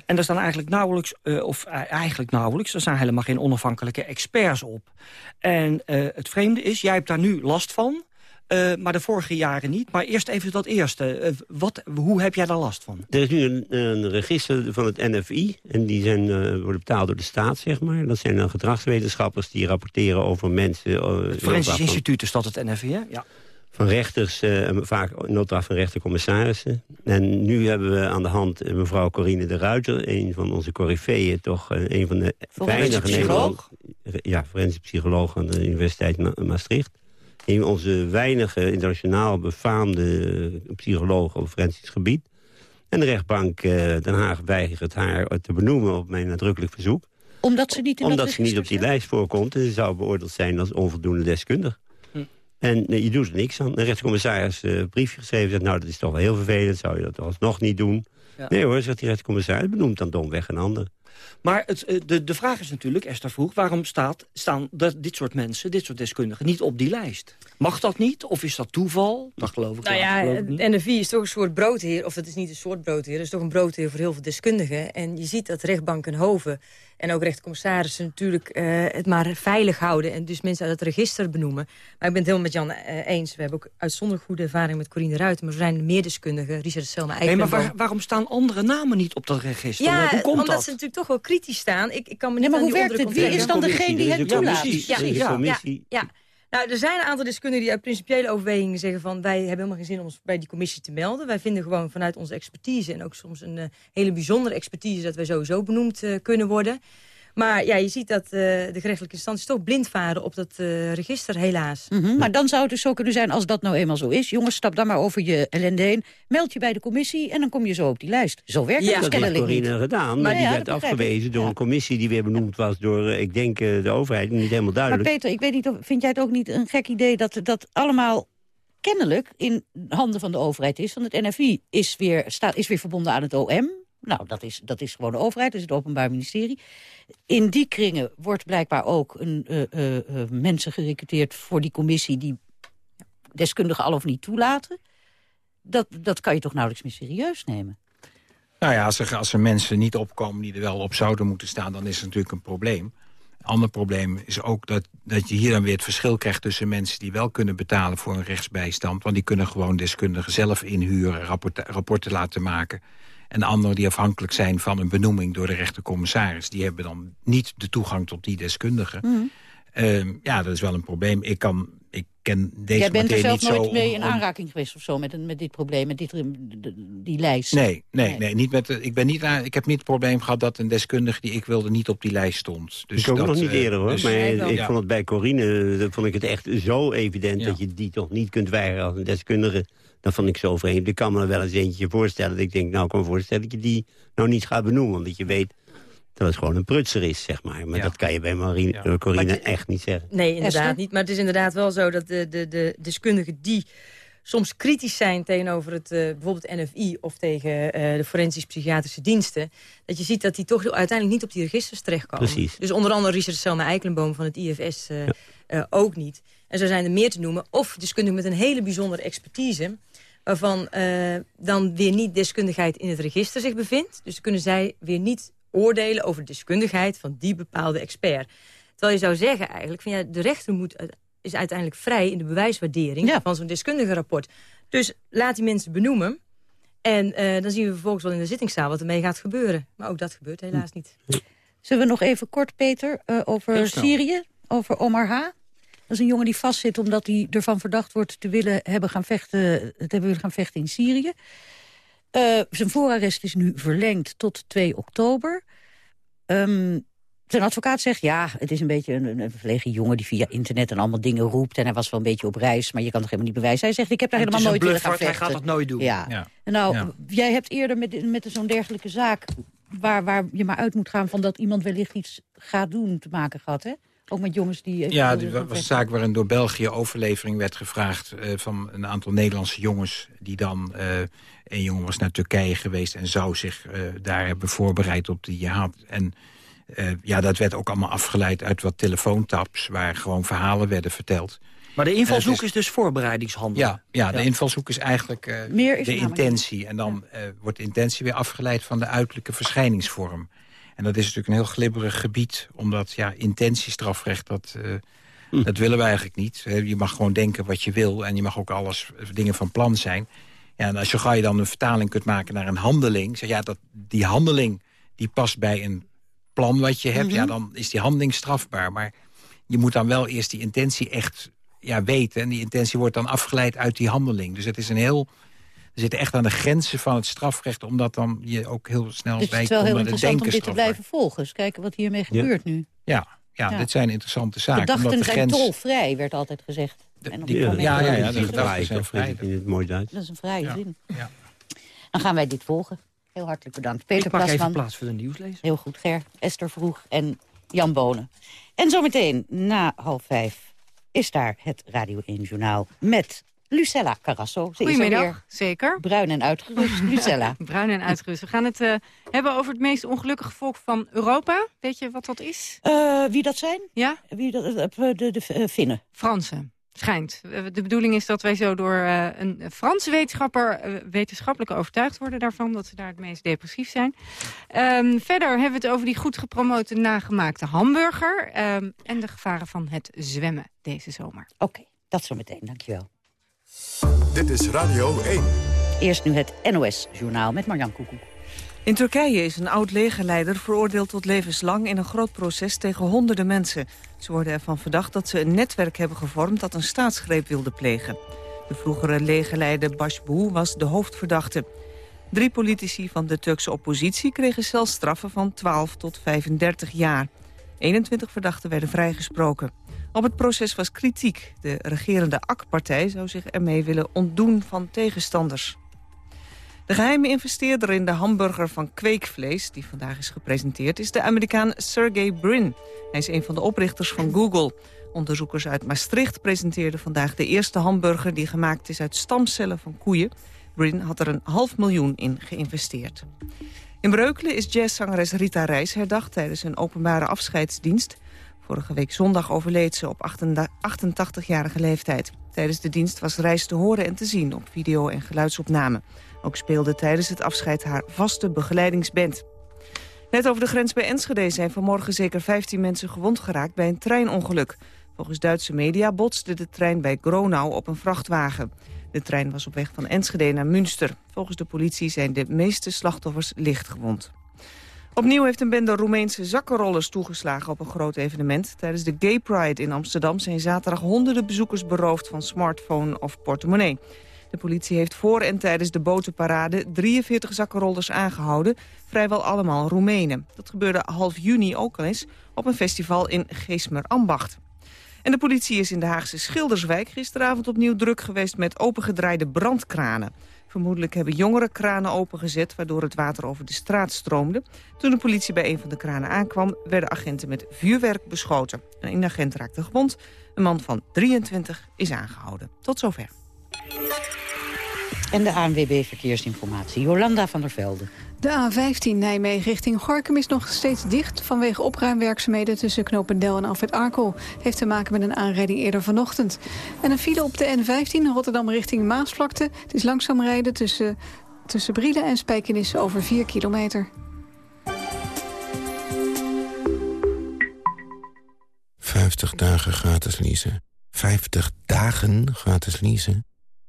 En daar staan eigenlijk nauwelijks, uh, of uh, eigenlijk nauwelijks... er staan helemaal geen onafhankelijke experts op. En het vreemde is, jij hebt daar nu last van... Uh, maar de vorige jaren niet. Maar eerst even dat eerste. Uh, wat, hoe heb jij daar last van? Er is nu een, een register van het NFI. En die zijn, uh, worden betaald door de staat, zeg maar. Dat zijn dan gedragswetenschappers die rapporteren over mensen. het Forensisch Instituut is dat het NFI, hè? Ja van rechters, vaak nota van rechtercommissarissen. En nu hebben we aan de hand mevrouw Corine de Ruiter... een van onze coryfeeën, toch een van de weinige Nederlandse... Ja, forensische psycholoog aan de Universiteit Ma Maastricht. Een van onze weinige internationaal befaamde psychologen op forensisch gebied. En de rechtbank Den Haag weigert haar te benoemen op mijn nadrukkelijk verzoek. Omdat ze niet in Omdat ze niet op die lijst voorkomt en ze zou beoordeeld zijn als onvoldoende deskundig. En nee, je doet er niks aan. De rechtscommissaris uh, briefje geschreven. Zegt, nou, dat is toch wel heel vervelend. Zou je dat alsnog niet doen? Ja. Nee hoor, zegt die rechtscommissaris. Benoemt dan domweg een ander. Maar het, eh, de, de vraag is natuurlijk, Esther vroeg... waarom staat, staan dat, dit soort mensen, dit soort deskundigen... niet op die lijst? Mag dat niet? Of is dat toeval? Dat geloof ik Nou ja, NFI is toch een soort broodheer. Of het is niet een soort broodheer. Het is toch een broodheer voor heel veel deskundigen. En je ziet dat rechtbank en hoven en ook rechtercommissarissen natuurlijk uh, het maar veilig houden. En dus mensen uit het register benoemen. Maar ik ben het helemaal met Jan uh, eens. We hebben ook uitzonderlijk goede ervaring met Corine Ruiten. Maar er zijn meer deskundigen. Richard Selma Nee, maar waar, waarom staan andere namen niet op dat register? Ja, hoe komt omdat dat? ze natuurlijk toch wel kritisch staan. Ik, ik kan me nee, niet maar aan hoe die werkt het? Wie is dan degene die het toelaat? Ja, ja, ja, ja, Nou, er zijn een aantal deskundigen die uit principiële overwegingen zeggen van... wij hebben helemaal geen zin om ons bij die commissie te melden. Wij vinden gewoon vanuit onze expertise en ook soms een uh, hele bijzondere expertise... dat wij sowieso benoemd uh, kunnen worden. Maar ja, je ziet dat uh, de gerechtelijke instanties toch blind varen op dat uh, register, helaas. Mm -hmm. Maar dan zou het dus zo kunnen zijn, als dat nou eenmaal zo is... jongens, stap dan maar over je ellende heen, meld je bij de commissie... en dan kom je zo op die lijst. Zo werkt ja, het dus kennelijk niet. Dat heeft gedaan, maar, die ja, werd afgewezen door ja. een commissie... die weer benoemd was door, uh, ik denk, de overheid. Niet helemaal duidelijk. Maar Peter, ik weet niet, of, vind jij het ook niet een gek idee... dat dat allemaal kennelijk in handen van de overheid is? Want het NFI is weer, staat, is weer verbonden aan het OM... Nou, dat is, dat is gewoon de overheid, dat is het Openbaar Ministerie. In die kringen wordt blijkbaar ook een, uh, uh, uh, mensen gerecruiteerd voor die commissie... die deskundigen al of niet toelaten. Dat, dat kan je toch nauwelijks meer serieus nemen? Nou ja, als er, als er mensen niet opkomen die er wel op zouden moeten staan... dan is het natuurlijk een probleem. Ander probleem is ook dat, dat je hier dan weer het verschil krijgt... tussen mensen die wel kunnen betalen voor een rechtsbijstand... want die kunnen gewoon deskundigen zelf inhuren, rapporten laten maken... En anderen die afhankelijk zijn van een benoeming door de rechtercommissaris... die hebben dan niet de toegang tot die deskundigen. Mm. Uh, ja, dat is wel een probleem. Ik, kan, ken deze Jij bent er zelf nooit mee in aanraking geweest of zo met, met dit probleem, met dit, die lijst? Nee, nee, nee. nee niet met, ik, ben niet, ik heb niet het probleem gehad dat een deskundige die ik wilde niet op die lijst stond. Dus ik ook dat, nog niet eerder hoor, dus, maar ik ja. vond het bij Corine vond ik het echt zo evident... Ja. dat je die toch niet kunt weigeren als een deskundige... Dat vond ik zo vreemd. Ik kan me er wel eens eentje voorstellen. Dat ik denk, nou, ik kan me voorstellen dat je die nou niet gaat benoemen. Omdat je weet dat het gewoon een prutser is, zeg maar. Maar ja. dat kan je bij Marine, ja. Corine je, echt niet zeggen. Nee, inderdaad niet. Maar het is inderdaad wel zo dat de, de, de deskundigen die soms kritisch zijn tegenover het, uh, bijvoorbeeld NFI... of tegen uh, de forensisch-psychiatrische diensten... dat je ziet dat die toch uiteindelijk niet op die registers terechtkomen. Precies. Dus onder andere Richard Selma Eikelenboom van het IFS uh, ja. ook niet. En zo zijn er meer te noemen. Of deskundigen met een hele bijzondere expertise waarvan uh, dan weer niet deskundigheid in het register zich bevindt. Dus kunnen zij weer niet oordelen over de deskundigheid van die bepaalde expert. Terwijl je zou zeggen eigenlijk, van ja, de rechter moet, is uiteindelijk vrij in de bewijswaardering ja. van zo'n deskundige rapport. Dus laat die mensen benoemen. En uh, dan zien we vervolgens wel in de zittingszaal wat ermee gaat gebeuren. Maar ook dat gebeurt helaas niet. Zullen we nog even kort, Peter, uh, over Syrië? Over Omar H.? Dat is een jongen die vastzit omdat hij ervan verdacht wordt te willen hebben gaan vechten, te hebben willen gaan vechten in Syrië. Uh, zijn voorarrest is nu verlengd tot 2 oktober. Um, zijn advocaat zegt, ja, het is een beetje een, een verlegen jongen... die via internet en allemaal dingen roept. En hij was wel een beetje op reis, maar je kan toch helemaal niet bewijzen. Hij zegt, ik heb daar helemaal nooit willen gaan vechten. Hij gaat dat nooit doen. Ja. nou, ja. jij hebt eerder met, met zo'n dergelijke zaak... Waar, waar je maar uit moet gaan van dat iemand wellicht iets gaat doen te maken gehad, hè? Ook met jongens die... Ja, er was een zaak waarin door België overlevering werd gevraagd... Uh, van een aantal Nederlandse jongens die dan... Uh, een jongen was naar Turkije geweest en zou zich uh, daar hebben voorbereid op de jihad. En ja, dat werd ook allemaal afgeleid uit wat telefoontaps... waar gewoon verhalen werden verteld. Maar de invalshoek is, is, dus voorbereidingshandel? Ja, ja, de ja. invalshoek is eigenlijk Meer is de intentie. En dan ja. wordt de intentie weer afgeleid van de uiterlijke verschijningsvorm. En dat is natuurlijk een heel glibberig gebied. Omdat ja, intentiestrafrecht, dat, uh, hm. dat willen we eigenlijk niet. Je mag gewoon denken wat je wil. En je mag ook alles dingen van plan zijn. Ja, en als je, ga je dan een vertaling kunt maken naar een handeling. Zeg ja, dat, die handeling die past bij een plan wat je hebt. Mm -hmm. Ja, dan is die handeling strafbaar. Maar je moet dan wel eerst die intentie echt ja, weten. En die intentie wordt dan afgeleid uit die handeling. Dus het is een heel... We zitten echt aan de grenzen van het strafrecht... omdat dan je ook heel snel Dus bij het is wel heel interessant om dit te blijven volgen. Dus kijken wat hiermee gebeurt nu. Ja, ja, Ja. dit zijn interessante zaken. De zijn grens... tolvrij, werd altijd gezegd. En op ja, ja, ja, is ja, het de zijn vrij. in het mooi Duits. Dat is een vrije Ja. zin. Ja. Dan gaan wij dit volgen. Heel hartelijk bedankt. Peter Ik pak even plaats voor de nieuwslezer. Heel goed, Ger. Esther Vroeg en Jan Bonen. En zometeen, na half vijf, is daar het Radio 1 Journaal met Lucella Carrasso. Ze is Goedemiddag, weer. zeker. Bruin en uitgerust. (laughs) Lucella. Bruin en uitgerust. We gaan het eh, hebben over het meest ongelukkige volk van Europa. Weet je wat dat is? Eh, wie dat zijn? Ja? Wie dat, eh, de, de, de Finnen. Fransen. Schijnt. De bedoeling is dat wij zo door een Franse wetenschapper wetenschappelijk overtuigd worden daarvan. Dat ze daar het meest depressief zijn. Ehm, verder hebben we het over die goed gepromote nagemaakte hamburger. ehm, en de gevaren van het zwemmen deze zomer. Oké, dat zometeen. Dankjewel. Dit is Radio 1. Eerst nu het NOS-journaal met Marjan Koekoek. In Turkije is een oud-legerleider veroordeeld tot levenslang... in een groot proces tegen honderden mensen. Ze worden ervan verdacht dat ze een netwerk hebben gevormd... dat een staatsgreep wilde plegen. De vroegere legerleider Başbuğ was de hoofdverdachte. Drie politici van de Turkse oppositie kregen celstraffen van 12 tot 35 jaar. 21 verdachten werden vrijgesproken. Op het proces was kritiek. De regerende AK-partij zou zich ermee willen ontdoen van tegenstanders. De geheime investeerder in de hamburger van kweekvlees... die vandaag is gepresenteerd, is de Amerikaan Sergey Brin. Hij is een van de oprichters van Google. Onderzoekers uit Maastricht presenteerden vandaag de eerste hamburger... die gemaakt is uit stamcellen van koeien. Brin had er een half miljoen in geïnvesteerd. In Breukelen is jazzzangeres Rita Reis herdacht... tijdens een openbare afscheidsdienst. Vorige week zondag overleed ze op 88-jarige leeftijd. Tijdens de dienst was Reis te horen en te zien op video- en geluidsopname. Ook speelde tijdens het afscheid haar vaste begeleidingsband. Net over de grens bij Enschede zijn vanmorgen zeker 15 mensen gewond geraakt bij een treinongeluk. Volgens Duitse media botste de trein bij Gronau op een vrachtwagen. De trein was op weg van Enschede naar Münster. Volgens de politie zijn de meeste slachtoffers licht gewond. Opnieuw heeft een bende Roemeense zakkenrollers toegeslagen op een groot evenement. Tijdens de Gay Pride in Amsterdam zijn zaterdag honderden bezoekers beroofd van smartphone of portemonnee. De politie heeft voor en tijdens de botenparade 43 zakkenrollers aangehouden. Vrijwel allemaal Roemenen. Dat gebeurde half juni ook al eens op een festival in Geesmer-Ambacht. En de politie is in de Haagse Schilderswijk gisteravond opnieuw druk geweest met opengedraaide brandkranen. Vermoedelijk hebben jongeren kranen opengezet waardoor het water over de straat stroomde. Toen de politie bij een van de kranen aankwam werden agenten met vuurwerk beschoten. Een agent raakte gewond. Een man van 23 is aangehouden. Tot zover. En de ANWB Verkeersinformatie. Jolanda van der Velde. De A15 Nijmegen richting Gorkum is nog steeds dicht... vanwege opruimwerkzaamheden tussen Knopendel en Alfred Arkel. Heeft te maken met een aanrijding eerder vanochtend. En een file op de N15 Rotterdam richting Maasvlakte. Het is langzaam rijden tussen, tussen Brielen en Spijkenisse over 4 kilometer. Vijftig dagen gratis leasen. 50 dagen gratis leasen.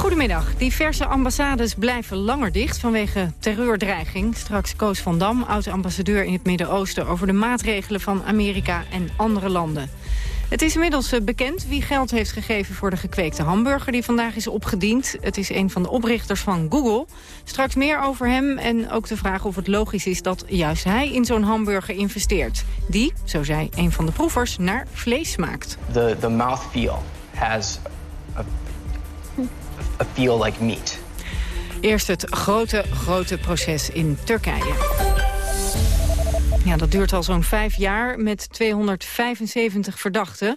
Goedemiddag. Diverse ambassades blijven langer dicht vanwege terreurdreiging. Straks Koos van Dam, oud-ambassadeur in het Midden-Oosten... over de maatregelen van Amerika en andere landen. Het is inmiddels eh, bekend wie geld heeft gegeven voor de gekweekte hamburger die vandaag is opgediend. Het is een van de oprichters van Google. Straks meer over hem en ook de vraag of het logisch is dat juist hij in zo'n hamburger investeert. Die, zo zei een van de proevers, naar vlees smaakt. The mouthfeel has feel like meat. Eerst het grote, grote proces in Turkije. Ja, dat duurt al zo'n vijf jaar met 275 verdachten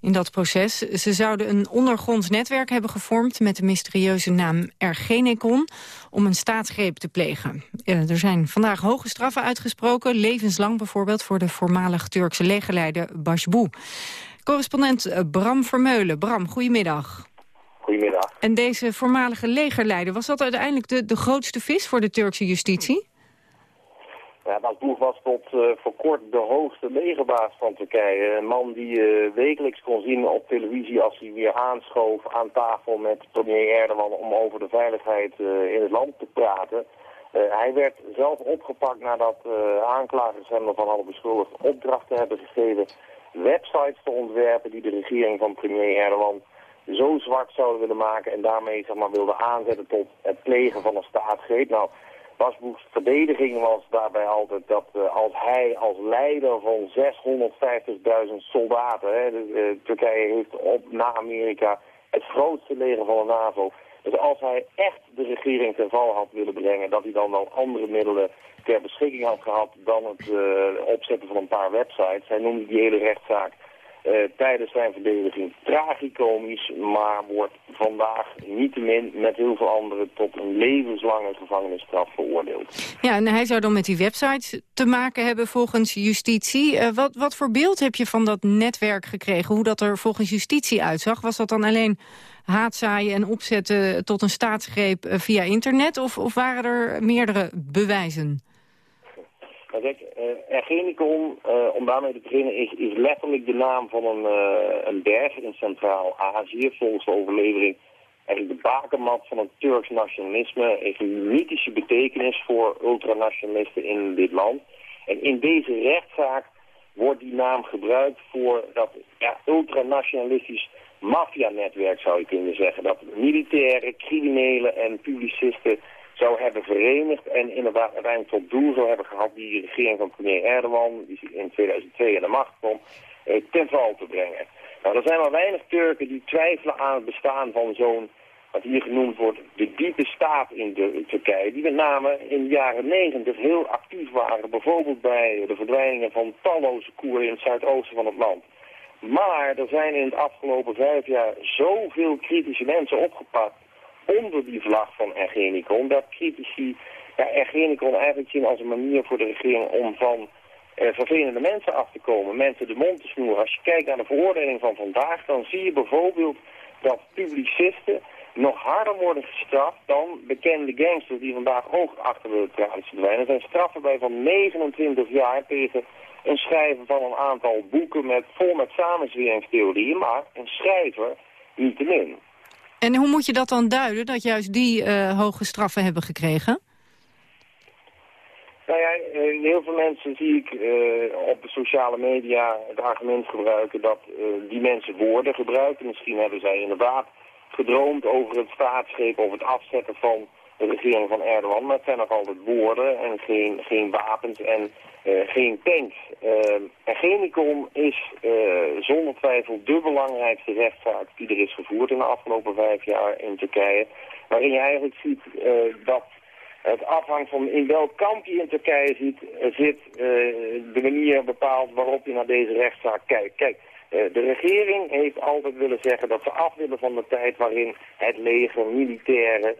in dat proces. Ze zouden een ondergronds netwerk hebben gevormd met de mysterieuze naam Ergenekon om een staatsgreep te plegen. Er zijn vandaag hoge straffen uitgesproken, levenslang bijvoorbeeld voor de voormalig Turkse legerleider Bashbu. Correspondent eh, Bram Vermeulen. Bram, goedemiddag. Goedemiddag. En deze voormalige legerleider, was dat uiteindelijk de, de grootste vis voor de Turkse justitie? Ja, Boeg was tot uh, voor kort de hoogste legerbaas van Turkije. Een man die je uh, wekelijks kon zien op televisie als hij weer aanschoof aan tafel met premier Erdogan om over de veiligheid uh, in het land te praten. hij werd zelf opgepakt nadat aanklagers hem ervan hadden beschuldigd opdracht te hebben gegeven websites te ontwerpen die de regering van premier Erdogan zo zwart zouden willen maken en daarmee zeg maar, wilden aanzetten tot het plegen van een staatsgreep. Nou, Wasboeks verdediging was daarbij altijd dat uh, als hij als leider van 650.000 soldaten, hè, de, uh, Turkije heeft op na Amerika het grootste leger van de NAVO. Dus als hij echt de regering ten val had willen brengen, dat hij dan wel andere middelen ter beschikking had gehad dan het uh, opzetten van een paar websites. Hij noemde die hele rechtszaak tijdens zijn verdediging tragicomisch, maar wordt vandaag niettemin met heel veel anderen tot een levenslange gevangenisstraf veroordeeld. Ja, en hij zou dan met die websites te maken hebben volgens justitie. Uh, wat, wat voor beeld heb je van dat netwerk gekregen? Hoe dat er volgens justitie uitzag? Was dat dan alleen haatzaaien en opzetten tot een staatsgreep uh, via internet? Of, of waren er meerdere bewijzen? Kijk, uh, Ergenicon, uh, om daarmee te beginnen, is, letterlijk de naam van een, uh, een berg in Centraal-Azië, volgens de overlevering. Eigenlijk de bakermat van het Turks nationalisme, heeft een mythische betekenis voor ultranationalisten in dit land. En in deze rechtszaak wordt die naam gebruikt voor dat ja, ultranationalistisch maffianetwerk, zou je kunnen zeggen. Dat militairen, criminelen en publicisten zou hebben verenigd en inderdaad uiteindelijk tot doel zou hebben gehad die regering van premier Erdogan, die in 2002 aan de macht kwam, eh, ten val te brengen. Nou, er zijn maar weinig Turken die twijfelen aan het bestaan van zo'n, wat hier genoemd wordt, de diepe staat in de Turkije. Die met name in de jaren negentig heel actief waren, bijvoorbeeld bij de verdwijningen van talloze koeren in het zuidoosten van het land. Maar er zijn in het afgelopen vijf jaar zoveel kritische mensen opgepakt onder die vlag van Ergenicon, dat critici ja, Ergenicon eigenlijk zien als een manier voor de regering om van eh, vervelende mensen af te komen, mensen de mond te snoeren. Als je kijkt naar de veroordeling van vandaag, dan zie je bijvoorbeeld dat publicisten nog harder worden gestraft dan bekende gangsters die vandaag ook achter de tralies verdwijnen. Er zijn straffen bij van 29 jaar tegen een schrijver van een aantal boeken met, vol met samenzweringstheorieën, maar een schrijver niet te min. En hoe moet je dat dan duiden, dat juist die uh, hoge straffen hebben gekregen? Nou ja, uh, heel veel mensen zie ik uh, op de sociale media het argument gebruiken dat die mensen woorden gebruiken. Misschien hebben zij inderdaad gedroomd over het staatsgreep of het afzetten van de regering van Erdogan. Maar het zijn nog altijd woorden en geen, geen wapens en geen tanks. Uh, Ergenicon is uh, zonder twijfel de belangrijkste rechtszaak die er is gevoerd in de afgelopen vijf jaar in Turkije. Waarin je eigenlijk ziet dat het afhangt van in welk kamp je in Turkije ziet, zit de manier bepaald waarop je naar deze rechtszaak kijkt. Kijk, de regering heeft altijd willen zeggen dat ze af willen van de tijd waarin het leger, militairen,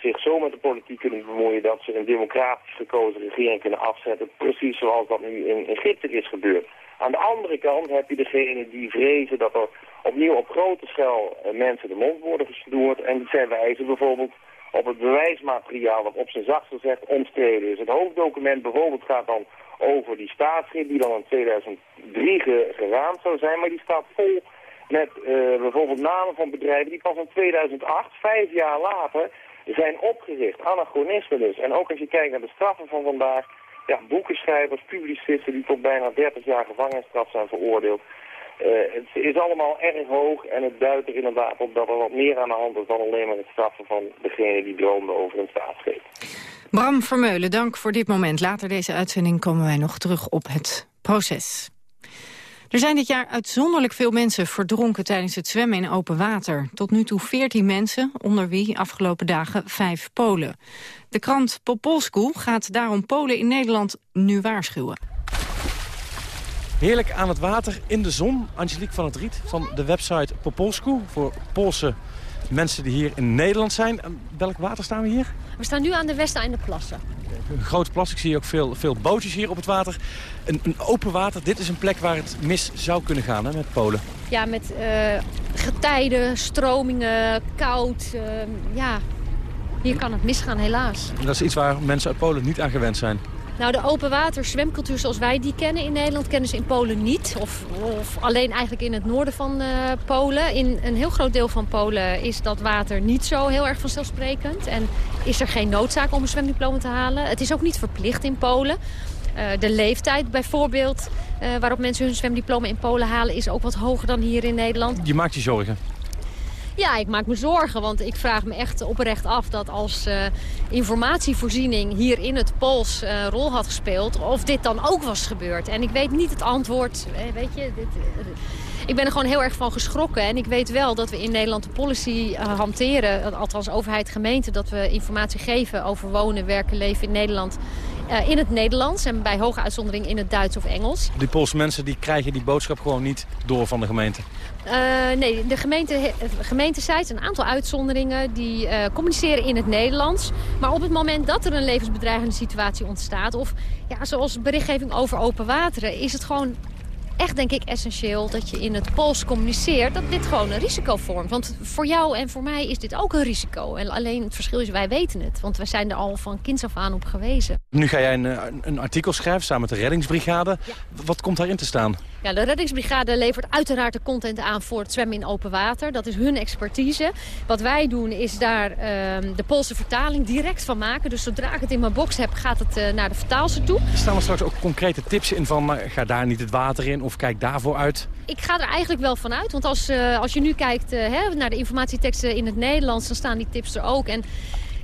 zich zo met de politiek kunnen bemoeien dat ze een democratisch gekozen regering kunnen afzetten, precies zoals dat nu in Egypte is gebeurd. Aan de andere kant heb je degenen die vrezen dat er opnieuw op grote schaal uh, mensen de mond worden gesnoerd en zij wijzen bijvoorbeeld op het bewijsmateriaal dat op zijn zachtst gezegd omstreden is. Het hoofddocument bijvoorbeeld gaat dan over die staatsgreep die dan in 2003 geraamd zou zijn, maar die staat vol met uh, bijvoorbeeld namen van bedrijven die pas in 2008, vijf jaar later, zijn opgericht. Anachronisme dus. En ook als je kijkt naar de straffen van vandaag, ja, boekenschrijvers, publicisten die tot bijna 30 jaar gevangenisstraf zijn veroordeeld. het is allemaal erg hoog en het duidt er inderdaad op dat er wat meer aan de hand is dan alleen maar het straffen van degene die droomde over een staatsgreep. Bram Vermeulen, dank voor dit moment. Later deze uitzending komen wij nog terug op het proces. Er zijn dit jaar uitzonderlijk veel mensen verdronken tijdens het zwemmen in open water. Tot nu toe 14 mensen, onder wie afgelopen dagen vijf Polen. De krant Popolsku gaat daarom Polen in Nederland nu waarschuwen. Heerlijk aan het water, in de zon. Angelique van het Riet van de website Popolsku... voor Poolse mensen die hier in Nederland zijn. Welk water staan we hier? We staan nu aan de Westeinde plassen. Een grote plas, ik zie ook veel, veel bootjes hier op het water. Een, een, open water, dit is een plek waar het mis zou kunnen gaan hè, met Polen. Ja, met uh, getijden, stromingen, koud. Uh, ja, hier kan het misgaan helaas. En dat is iets waar mensen uit Polen niet aan gewend zijn. Nou, de open water zwemcultuur zoals wij die kennen in Nederland... kennen ze in Polen niet. Of, of alleen eigenlijk in het noorden van uh, Polen. In een heel groot deel van Polen is dat water niet zo heel erg vanzelfsprekend. En is er geen noodzaak om een zwemdiploma te halen. Het is ook niet verplicht in Polen. Uh, de leeftijd bijvoorbeeld, uh, waarop mensen hun zwemdiploma in Polen halen... is ook wat hoger dan hier in Nederland. Je maakt je zorgen? Ja, ik maak me zorgen, want ik vraag me echt oprecht af dat als uh, informatievoorziening hier in het Pools uh, rol had gespeeld, of dit dan ook was gebeurd. En ik weet niet het antwoord, weet je, dit, ik ben er gewoon heel erg van geschrokken. En ik weet wel dat we in Nederland de policy hanteren, althans overheid, gemeente, dat we informatie geven over wonen, werken, leven in Nederland. Uh, in het Nederlands en bij hoge uitzondering in het Duits of Engels. Die Poolse mensen die krijgen die boodschap gewoon niet door van de gemeente? Uh, nee, de gemeente, gemeentesites, een aantal uitzonderingen, die uh, communiceren in het Nederlands. Maar op het moment dat er een levensbedreigende situatie ontstaat... of ja, zoals berichtgeving over open wateren, is het gewoon echt, denk ik, essentieel dat je in het Pools communiceert... dat dit gewoon een risico vormt. Want voor jou en voor mij is dit ook een risico. En alleen het verschil is, wij weten het. Want wij zijn er al van kinds af aan op gewezen. Nu ga jij een, een artikel schrijven samen met de reddingsbrigade. Ja. Wat komt daarin te staan? Ja, de reddingsbrigade levert uiteraard de content aan voor het zwemmen in open water. Dat is hun expertise. Wat wij doen is daar uh, de Poolse vertaling direct van maken. Dus zodra ik het in mijn box heb, gaat het uh, naar de vertaalster toe. Staan er straks ook concrete tips in van uh, ga daar niet het water in of kijk daarvoor uit? Ik ga er eigenlijk wel van uit. Want als, als je nu kijkt hè, naar de informatieteksten in het Nederlands, dan staan die tips er ook. En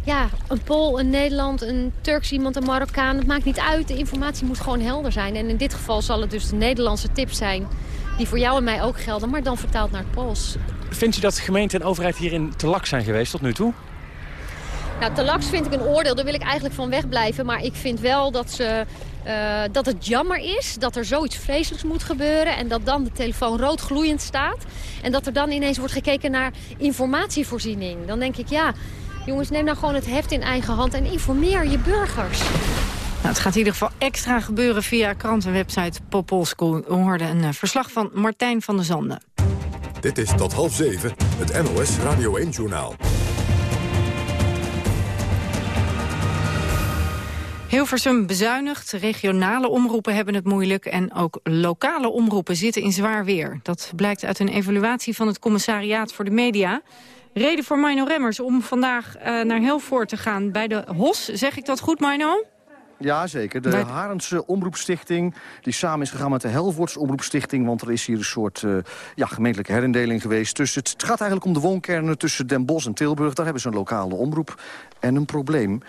ja, een Pool, een Nederland, een Turks iemand, een Marokkaan. Het maakt niet uit. De informatie moet gewoon helder zijn. En in dit geval zal het dus de Nederlandse tips zijn... die voor jou en mij ook gelden, maar dan vertaald naar het Pools. Vind je dat de gemeente en overheid hierin te laks zijn geweest tot nu toe? Nou, te laks vind ik een oordeel. Daar wil ik eigenlijk van wegblijven. Maar ik vind wel dat, ze, uh, dat het jammer is dat er zoiets vreselijks moet gebeuren... en dat dan de telefoon rood gloeiend staat. En dat er dan ineens wordt gekeken naar informatievoorziening. Dan denk ik, ja... Jongens, neem nou gewoon het heft in eigen hand en informeer je burgers. Nou, het gaat in ieder geval extra gebeuren via krantenwebsite Popolschool. We hoorden een uh, verslag van Martijn van der Zanden. Dit is tot half zeven, het NOS Radio 1-journaal. Hilversum bezuinigt, regionale omroepen hebben het moeilijk... en ook lokale omroepen zitten in zwaar weer. Dat blijkt uit een evaluatie van het Commissariaat voor de Media... Reden voor Mino Remmers om vandaag uh, naar Helvoort te gaan bij de HOS. Zeg ik dat goed, Mino? Ja, zeker. De. Harendse Omroepstichting, die samen is gegaan met de Helvoorts Omroepstichting... want er is hier een soort uh, ja, gemeentelijke herindeling geweest. Dus het, het, gaat eigenlijk om de woonkernen tussen Den Bosch en Tilburg. Daar hebben ze een lokale omroep en een probleem.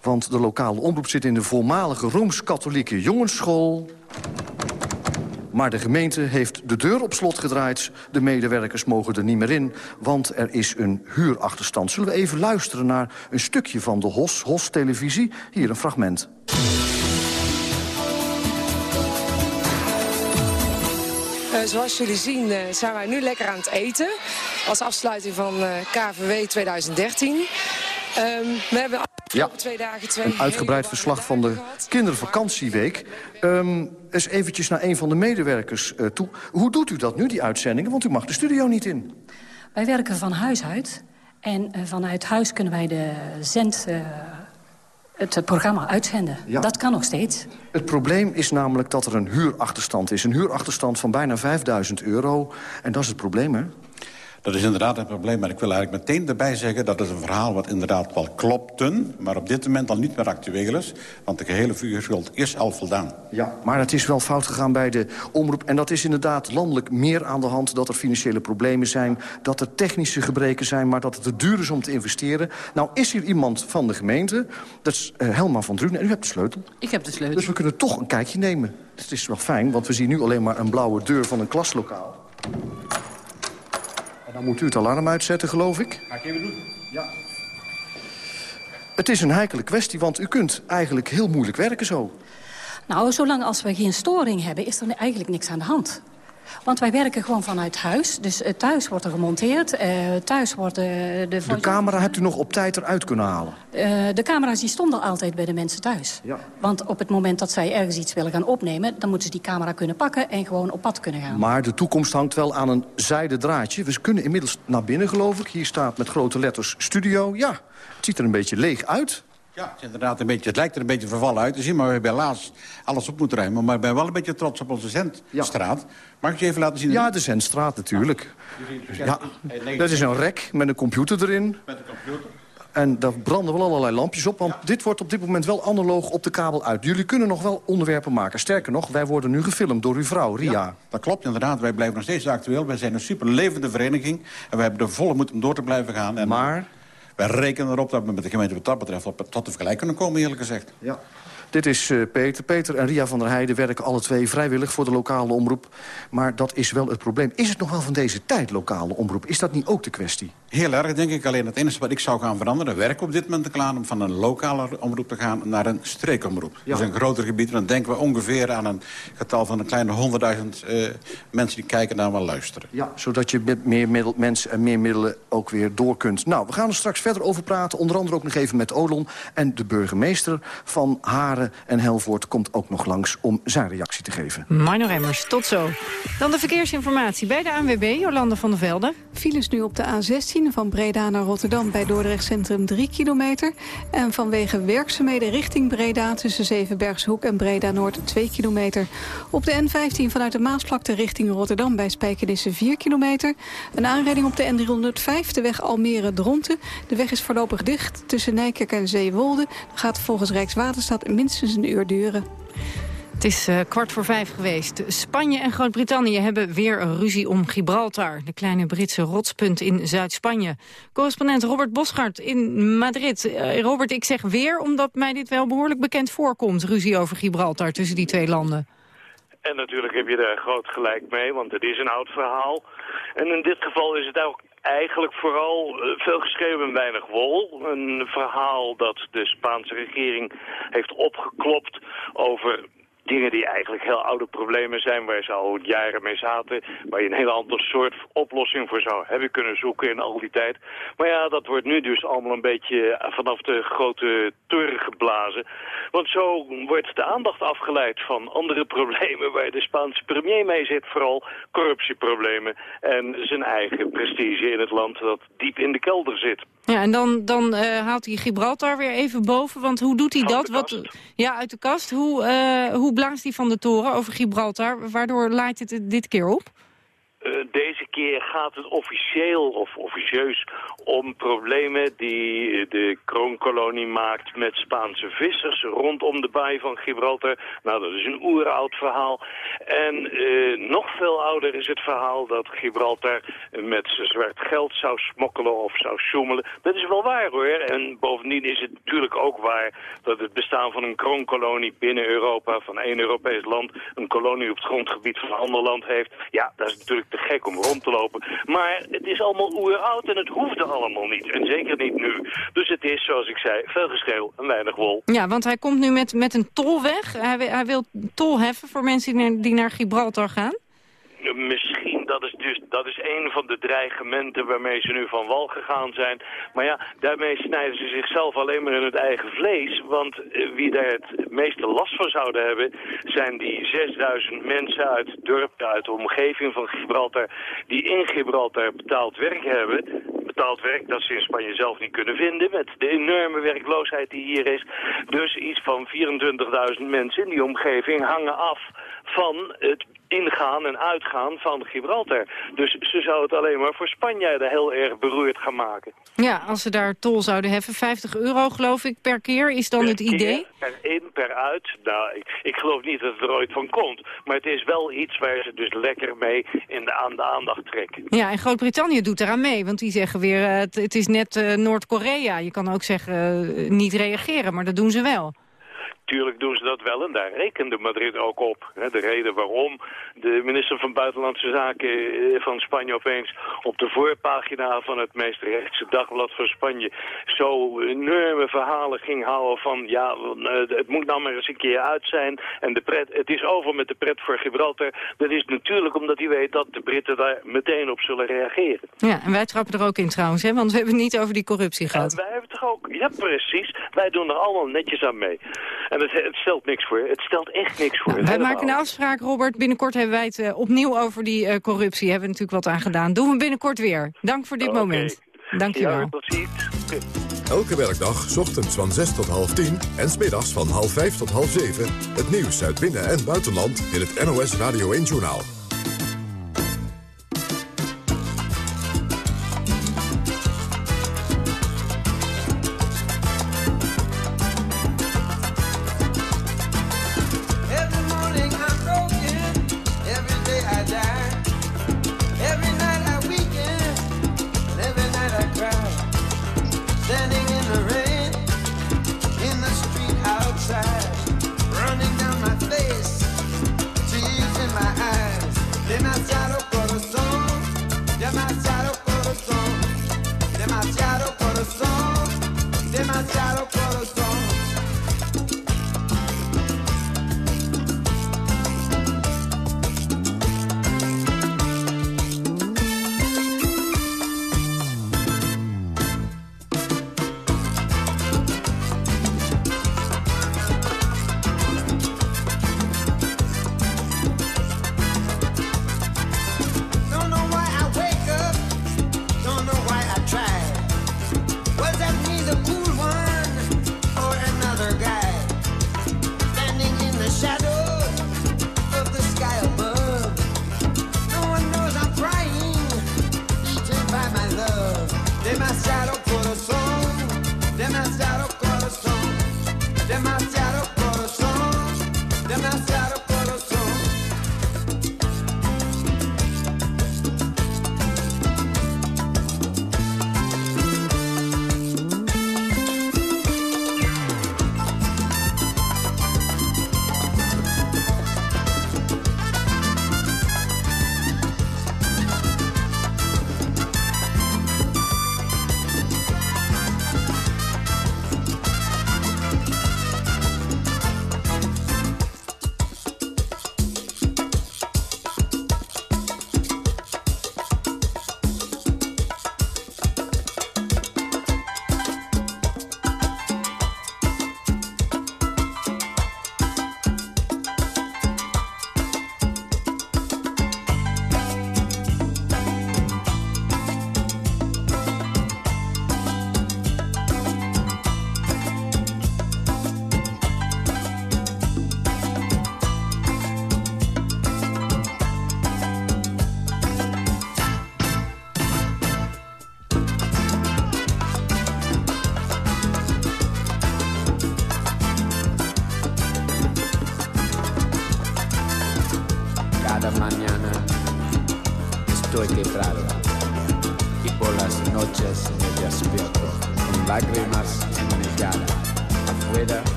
Want de lokale omroep zit in de voormalige Rooms-Katholieke Jongensschool... Maar de gemeente heeft de deur op slot gedraaid. De medewerkers mogen er niet meer in, want er is een huurachterstand. Zullen we even luisteren naar een stukje van de HOS, HOS Televisie? Hier een fragment. Uh, zoals jullie zien uh, zijn wij nu lekker aan het eten. Als afsluiting van uh, KVW 2013. Um, we hebben ja, een uitgebreid verslag van de kindervakantieweek. Um, eens eventjes naar een van de medewerkers uh, toe. Hoe doet u dat nu, die uitzendingen? Want u mag de studio niet in. Wij werken van huis uit. En uh, vanuit huis kunnen wij de zend... Uh, het programma uitzenden. Ja. Dat kan nog steeds. Het probleem is namelijk dat er een huurachterstand is. Een huurachterstand van bijna 5000 euro. En dat is het probleem, hè? Dat is inderdaad een probleem, maar ik wil eigenlijk meteen erbij zeggen... dat het een verhaal wat inderdaad wel klopte... maar op dit moment al niet meer actueel is. Want de gehele vuurschuld is al voldaan. Ja, maar het is wel fout gegaan bij de omroep. En dat is inderdaad landelijk meer aan de hand... dat er financiële problemen zijn, dat er technische gebreken zijn... maar dat het te duur is om te investeren. Nou is hier iemand van de gemeente, dat is uh, Helma van Drunen. En u hebt de sleutel. Ik heb de sleutel. Dus we kunnen toch een kijkje nemen. Het is wel fijn, want we zien nu alleen maar een blauwe deur van een klaslokaal. Dan moet u het alarm uitzetten, geloof ik. Ga ik even doen. Ja. Het is een heikele kwestie, want u kunt eigenlijk heel moeilijk werken zo. Nou, zolang als we geen storing hebben, is er eigenlijk niks aan de hand. Want wij werken gewoon vanuit huis. Dus uh, thuis wordt er gemonteerd. Uh, thuis wordt uh, de... De camera hebt u nog op tijd eruit kunnen halen? de camera's die stonden altijd bij de mensen thuis. Ja. Want op het moment dat zij ergens iets willen gaan opnemen... dan moeten ze die camera kunnen pakken en gewoon op pad kunnen gaan. Maar de toekomst hangt wel aan een zijden draadje. We kunnen inmiddels naar binnen, geloof ik. Hier staat met grote letters studio. Ja, het ziet er een beetje leeg uit. Ja, het, inderdaad een beetje, het lijkt er een beetje vervallen uit te zien... maar we hebben helaas alles op moeten ruimen. Maar ik ben wel een beetje trots op onze Zendstraat. Ja. Mag ik je even laten zien? Ja, de Zendstraat natuurlijk. Ja, dat is een rek met een computer erin. Met een computer. En daar branden wel allerlei lampjes op, want ja. dit wordt op dit moment wel analoog op de kabel uit. Jullie kunnen nog wel onderwerpen maken. Sterker nog, wij worden nu gefilmd door uw vrouw, Ria. Ja, dat klopt inderdaad. Wij blijven nog steeds actueel. Wij zijn een super levende vereniging. En we hebben de volle moed om door te blijven gaan. En maar... Wij rekenen erop dat we met de gemeente wat dat betreft tot de vergelijk kunnen komen, eerlijk gezegd. Ja. Dit is uh, Peter. Peter en Ria van der Heijden werken alle twee vrijwillig voor de lokale omroep. Maar dat is wel het probleem. Is het nog wel van deze tijd, lokale omroep? Is dat niet ook de kwestie? Heel erg, denk ik. Alleen het enige wat ik zou gaan veranderen... werk op dit moment klaar om van een lokale omroep te gaan naar een streekomroep. Ja. Dus een groter gebied. Dan denken we ongeveer aan een getal van een kleine honderdduizend uh, mensen... die kijken naar wel luisteren. Ja, zodat je met meer middel, mensen en meer middelen ook weer door kunt. Nou, we gaan er straks verder over praten. Onder andere ook nog even met Olon en de burgemeester van En Helvoort komt ook nog langs om zijn reactie te geven. Mino Remmers, tot zo. Dan de verkeersinformatie bij de ANWB, Jolande van der Velde. Files nu op de A16 van Breda naar Rotterdam bij Dordrecht Centrum 3 kilometer. En vanwege werkzaamheden richting Breda tussen Zevenbergshoek en Breda Noord 2 kilometer. Op de N15 vanuit de Maasvlakte richting Rotterdam bij Spijkenisse 4 kilometer. Een aanrijding op de N305, de weg Almere-Dronten. De weg is voorlopig dicht tussen Nijkerk en Zeewolde. Dat gaat volgens Rijkswaterstaat minstens een uur duren. Het is uh, kwart voor vijf geweest. Spanje en Groot-Brittannië hebben weer een ruzie om Gibraltar. De kleine Britse rotspunt in Zuid-Spanje. Correspondent Robert Boschart in Madrid. Uh, Robert, ik zeg weer omdat mij dit wel behoorlijk bekend voorkomt. Ruzie over Gibraltar tussen die twee landen. En natuurlijk heb je daar groot gelijk mee, want het is een oud verhaal. En in dit geval is het ook eigenlijk vooral veel geschreven en weinig wol. Een verhaal dat de Spaanse regering heeft opgeklopt over dingen die eigenlijk heel oude problemen zijn... waar ze al jaren mee zaten... waar je een heel ander soort oplossing voor zou hebben kunnen zoeken in al die tijd. Maar ja, dat wordt nu dus allemaal een beetje vanaf de grote toren geblazen. Want zo wordt de aandacht afgeleid van andere problemen... waar de Spaanse premier mee zit, vooral corruptieproblemen... en zijn eigen prestige in het land dat diep in de kelder zit. Ja, en dan, dan uh, haalt hij Gibraltar weer even boven. Want hoe doet hij dat? Wat, ja, uit de kast. Hoe, uh, hoe blaast hij van de toren over Gibraltar? Waardoor laait het dit keer op? Uh, deze keer gaat het officieel of officieus om problemen die de kroonkolonie maakt met Spaanse vissers rondom de baai van Gibraltar. Nou, dat is een oeroud verhaal. En uh, nog veel ouder is het verhaal dat Gibraltar met zwart geld zou smokkelen of zou sjoemelen. Dat is wel waar hoor. En bovendien is het natuurlijk ook waar dat het bestaan van een kroonkolonie binnen Europa, van één Europees land, een kolonie op het grondgebied van een ander land heeft. Ja, dat is natuurlijk te gek om rond te lopen. Maar het is allemaal oeroud en het hoefde allemaal niet. En zeker niet nu. Dus het is, zoals ik zei, veel geschreeuw en weinig wol. Ja, want hij komt nu met, met een tol weg. Hij, hij wil tol heffen voor mensen die naar, die naar Gibraltar gaan. Misschien, dat is dus dat is een van de dreigementen waarmee ze nu van wal gegaan zijn. Maar ja, daarmee snijden ze zichzelf alleen maar in het eigen vlees. Want uh, wie daar het meeste last van zouden hebben, zijn die 6000 mensen uit het dorp, uit de omgeving van Gibraltar, die in Gibraltar betaald werk hebben. Betaald werk dat ze in Spanje zelf niet kunnen vinden, met de enorme werkloosheid die hier is. Dus iets van 24.000 mensen in die omgeving hangen af van het ingaan en uitgaan van Gibraltar. Dus ze zou het alleen maar voor Spanjaarden heel erg beroerd gaan maken. Ja, als ze daar tol zouden heffen, 50 euro geloof ik per keer, is dan het idee? per in, per uit. Nou, ik, ik, geloof niet dat het er ooit van komt. Maar het is wel iets waar ze dus lekker mee in de, aan de aandacht trekken. Ja, en Groot-Brittannië doet eraan mee. Want die zeggen weer, uh, het, het, is net uh, Noord-Korea. Je kan ook zeggen, uh, niet reageren, maar dat doen ze wel. Tuurlijk doen ze dat wel en daar rekende Madrid ook op. De reden waarom de minister van Buitenlandse Zaken eh, van Spanje opeens op de voorpagina van het meest rechtse dagblad van Spanje zo enorme verhalen ging houden van ja, eh, het moet nou maar eens een keer uit zijn en de pret, het is over met de pret voor Gibraltar. Dat is natuurlijk omdat hij weet dat de Britten daar meteen op zullen reageren. Ja, en wij trappen er ook in trouwens, hè? want we hebben het niet over die corruptie gehad. En wij hebben toch ook, ja precies, wij doen er allemaal netjes aan mee. En het, het, stelt niks voor. Het stelt echt niks voor. Nou, wij maken een afspraak, Robert. Binnenkort hebben wij het uh, opnieuw over die uh, corruptie. Hebben we natuurlijk wat aan gedaan. Doen we binnenkort weer. Dank voor dit okay. moment. Dank je wel. Ja, tot ziens. Elke werkdag, ochtends van 6 tot half 10 en smiddags van half 5 tot half 7... het nieuws uit binnen- en buitenland in het NOS Radio 1-journaal.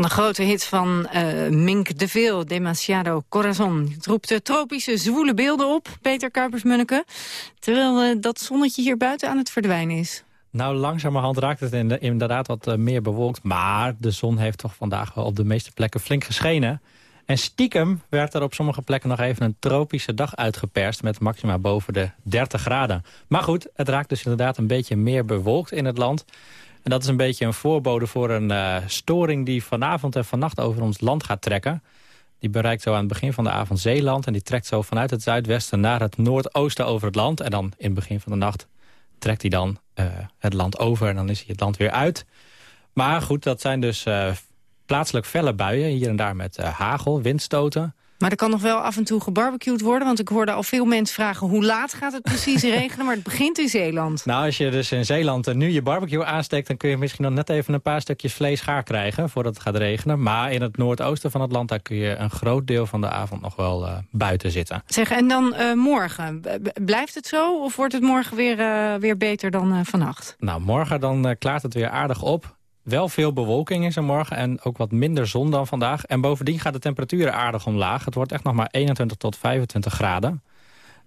Van de grote hit van uh, Mink de Veel, Demasiado Corazon. Het roept tropische zwoele beelden op, Peter Kuipers-Munneke. Terwijl uh, dat zonnetje hier buiten aan het verdwijnen is. Nou, langzamerhand raakt het inderdaad wat meer bewolkt. Maar de zon heeft toch vandaag wel op de meeste plekken flink geschenen. En stiekem werd er op sommige plekken nog even een tropische dag uitgeperst... met maxima boven de 30 graden. Maar goed, het raakt dus inderdaad een beetje meer bewolkt in het land. En dat is een beetje een voorbode voor een uh, storing... die vanavond en vannacht over ons land gaat trekken. Die bereikt zo aan het begin van de avond Zeeland... en die trekt zo vanuit het zuidwesten naar het noordoosten over het land. En dan in het begin van de nacht trekt hij dan uh, het land over... en dan is hij het land weer uit. Maar goed, dat zijn dus uh, plaatselijk felle buien. Hier en daar met hagel, windstoten. Maar er kan nog wel af en toe gebarbecued worden. Want ik hoorde al veel mensen vragen hoe laat gaat het precies (laughs) regenen. Maar het begint in Zeeland. Nou, als je dus in Zeeland nu je barbecue aansteekt... dan kun je misschien nog net even een paar stukjes vlees gaar krijgen... voordat het gaat regenen. Maar in het noordoosten van het land... daar kun je een groot deel van de avond nog wel uh, buiten zitten. Zeg, en dan uh, morgen. Blijft het zo? Of wordt het morgen weer, uh, weer beter dan vannacht? Nou, morgen dan klaart het weer aardig op wel veel bewolking is er morgen en ook wat minder zon dan vandaag. En bovendien gaat de temperatuur aardig omlaag. Het wordt echt nog maar 21 tot 25 graden.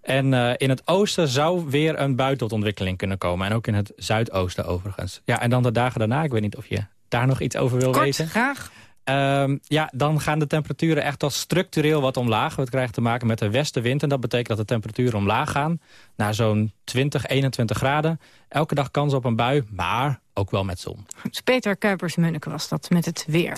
En uh, in het oosten zou weer een bui tot ontwikkeling kunnen komen. En ook in het zuidoosten overigens. Ja, en dan de dagen daarna, ik weet niet of je daar nog iets over wil Kort, weten. graag. Um, ja, dan gaan de temperaturen echt al structureel wat omlaag. We krijgen te maken met de westenwind. En dat betekent dat de temperaturen omlaag gaan. Naar zo'n 20, 21 graden. Elke dag kans op een bui, maar ook wel met zon. Peter Kuipers-Munneke was dat met het weer.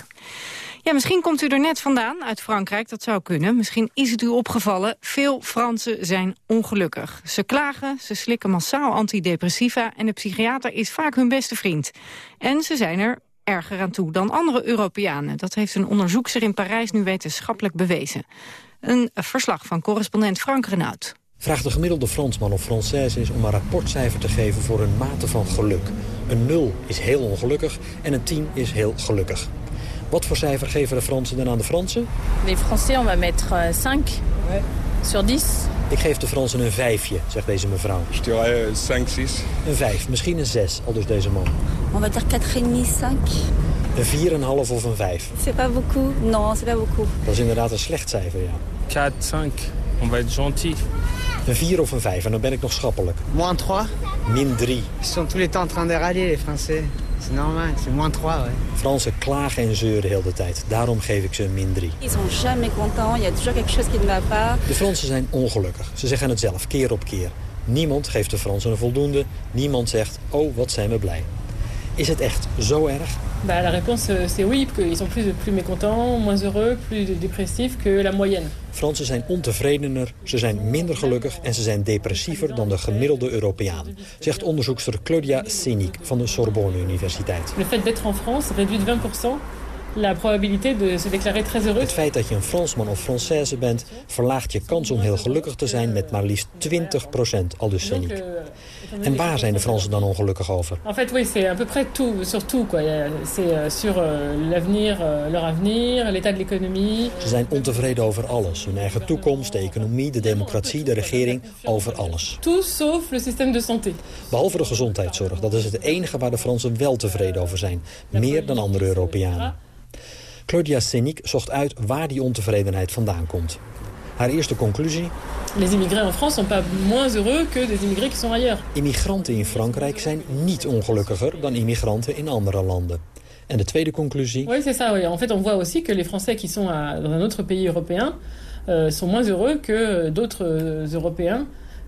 Ja, misschien komt u er net vandaan, uit Frankrijk, dat zou kunnen. Misschien is het u opgevallen, veel Fransen zijn ongelukkig. Ze klagen, ze slikken massaal antidepressiva... en de psychiater is vaak hun beste vriend. En ze zijn er erger aan toe dan andere Europeanen. Dat heeft een onderzoekster in Parijs nu wetenschappelijk bewezen. Een verslag van correspondent Frank Renaud. Vraag de gemiddelde Fransman of Française is om een rapportcijfer te geven voor een mate van geluk. Een 0 is heel ongelukkig en een 10 is heel gelukkig. Wat voor cijfer geven de Fransen dan aan de Fransen? Les Français, on va mettre 5 sur 10. Ik geef de Fransen een vijfje, zegt deze mevrouw. Je dirais 5, 6. Een vijf, misschien een zes, al dus deze man. On va dire 4,5, 5. Een vier, een half of een vijf. C'est pas beaucoup. Non, c'est pas beaucoup. Dat is inderdaad een slecht cijfer, ja. 4, 5. On va être gentil. Een 4 of een 5 en dan ben ik nog schappelijk. Moins 3. Min 3. Ils sont tous les temps en train de râler, les Français. C'est normal, c'est moins 3, ouais. Fransen klagen en zeuren heel de tijd. Daarom geef ik ze een min 3. Ils sont jamais contents, il y a toujours quelque chose qui ne va pas. De Fransen zijn ongelukkig. Ze zeggen het zelf, keer op keer. Niemand geeft de Fransen een voldoende. Niemand zegt, oh, wat zijn we blij. Is het echt zo erg? Bah, la réponse c'est oui, parce qu'ils sont plus, plus mécontents, moins heureux, plus dépressifs que la moyenne. Fransen zijn ontevredener, ze zijn minder gelukkig en ze zijn depressiever dan de gemiddelde Europeaan, zegt onderzoekster Claudia Sénic van de Sorbonne Universiteit. Le fait d'être en France réduit de 20% la probabilité de se déclarer très heureux. Het feit dat je een Fransman of Française bent, verlaagt je kans om heel gelukkig te zijn met maar liefst 20% al dus Sénic. En waar zijn de Fransen dan ongelukkig over? En fait, oui, c'est à peu près tout, sur tout. C'est sur l'avenir, uh, leur avenir, l'état de l'économie. Ze zijn ontevreden over alles. Hun eigen toekomst, de economie, de democratie, de regering, over alles. Tout sauf le système de santé. Behalve de gezondheidszorg. Dat is het enige waar de Fransen wel tevreden over zijn. Meer dan andere Europeanen. Claudia Sénic zocht uit waar die ontevredenheid vandaan komt. Haar eerste conclusie... Les immigrés en France sont pas moins heureux que des immigrés qui sont ailleurs. Immigranten in Frankrijk zijn niet ongelukkiger dan immigranten in andere landen. En de tweede conclusie... Oui, c'est ça. Oui. En fait, on voit aussi que les Français qui sont à, dans un autre pays européen euh, sont moins heureux que d'autres euh, Européens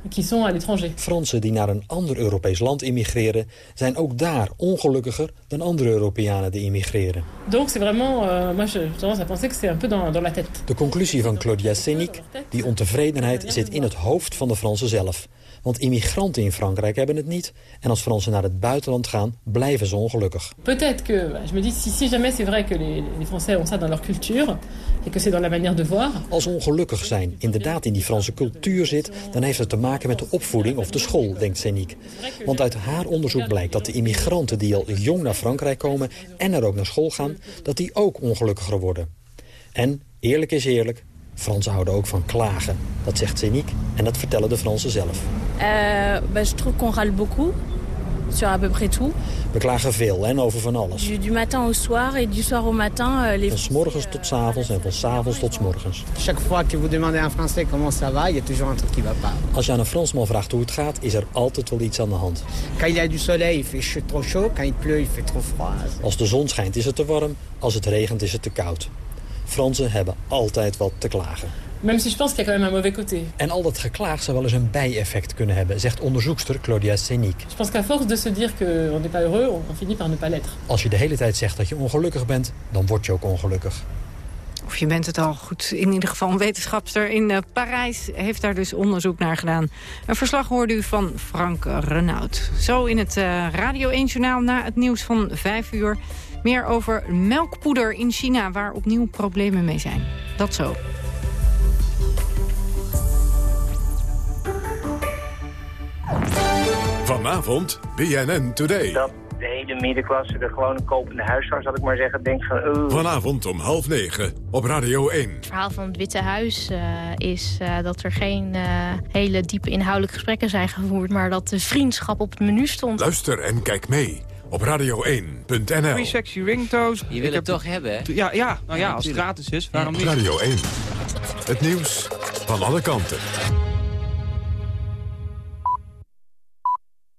qui sont à l'étranger. Fransen die naar een ander Europees land immigreren... zijn ook daar ongelukkiger dan andere Europeanen die immigreren. Donc c'est vraiment... Euh, moi, je tendance à penser que c'est un peu dans, dans la tête. De conclusie van Claudia Sénic... die ontevredenheid zit in het hoofd van de Fransen zelf. Want immigranten in Frankrijk hebben het niet. En als Fransen naar het buitenland gaan, blijven ze ongelukkig. Peut-être que, je me dis, si, si jamais c'est vrai que les, les Français ont ça dans leur culture... et que c'est dans la manière de voir... Als ongelukkig zijn inderdaad in die Franse cultuur zit... dan heeft het te maken met de opvoeding of de school, denkt Sénic. Want uit haar onderzoek blijkt dat de immigranten die al jong naar Frankrijk komen... en er ook naar school gaan, dat die ook ongelukkiger worden. En, eerlijk is eerlijk, Fransen houden ook van klagen. Dat zegt Sénic en dat vertellen de Fransen zelf. Uh, bah, je trouve qu'on râle beaucoup sur à peu près tout. We klagen veel en over van alles. Du, du matin au soir et du soir au matin. Uh, les... Van 's morgens tot 's avonds en van 's avonds tot 's morgens. Chaque fois que vous demandez à un Français comment ça va, il y a toujours un truc qui va pas. Als je aan een Fransman vraagt hoe het gaat, is er altijd wel iets aan de hand. Quand il y a du soleil, il fait trop chaud. Quand il pleut, il fait trop froid. Als de zon schijnt is het te warm, als het regent is het te koud. Fransen hebben altijd wat te klagen. Même si je pense qu'il y a quand même un mauvais côté. En al dat geklaag zou wel eens een bijeffect kunnen hebben, zegt onderzoekster Claudia Sénic. Je pense qu'à force de se dire qu'on n'est pas heureux, on finit par ne pas l'être. Als je de hele tijd zegt dat je ongelukkig bent, dan word je ook ongelukkig. Of je bent het al goed. In ieder geval een wetenschapster in uh, Parijs heeft daar dus onderzoek naar gedaan. Een verslag hoorde u van Frank Renaud. Zo in het uh, Radio 1 Journaal na het nieuws van 5 uur. Meer over melkpoeder in China, waar opnieuw problemen mee zijn. Dat zo. Vanavond BNN Today. Dat de hele middenklasse, de gewone kopende huisarts, zal ik maar zeggen, denkt van... Uh. Vanavond om half negen op Radio 1. Het verhaal van het Witte Huis uh, is uh, dat er geen hele diepe inhoudelijke gesprekken zijn gevoerd... maar dat de vriendschap op het menu stond. Luister en kijk mee op radio1.nl. Free sexy ringtones. Je wil het toch hebben, hè? Ja, ja, nou ja, ja als het gratis is, waarom niet? Radio 1. Het nieuws van alle kanten.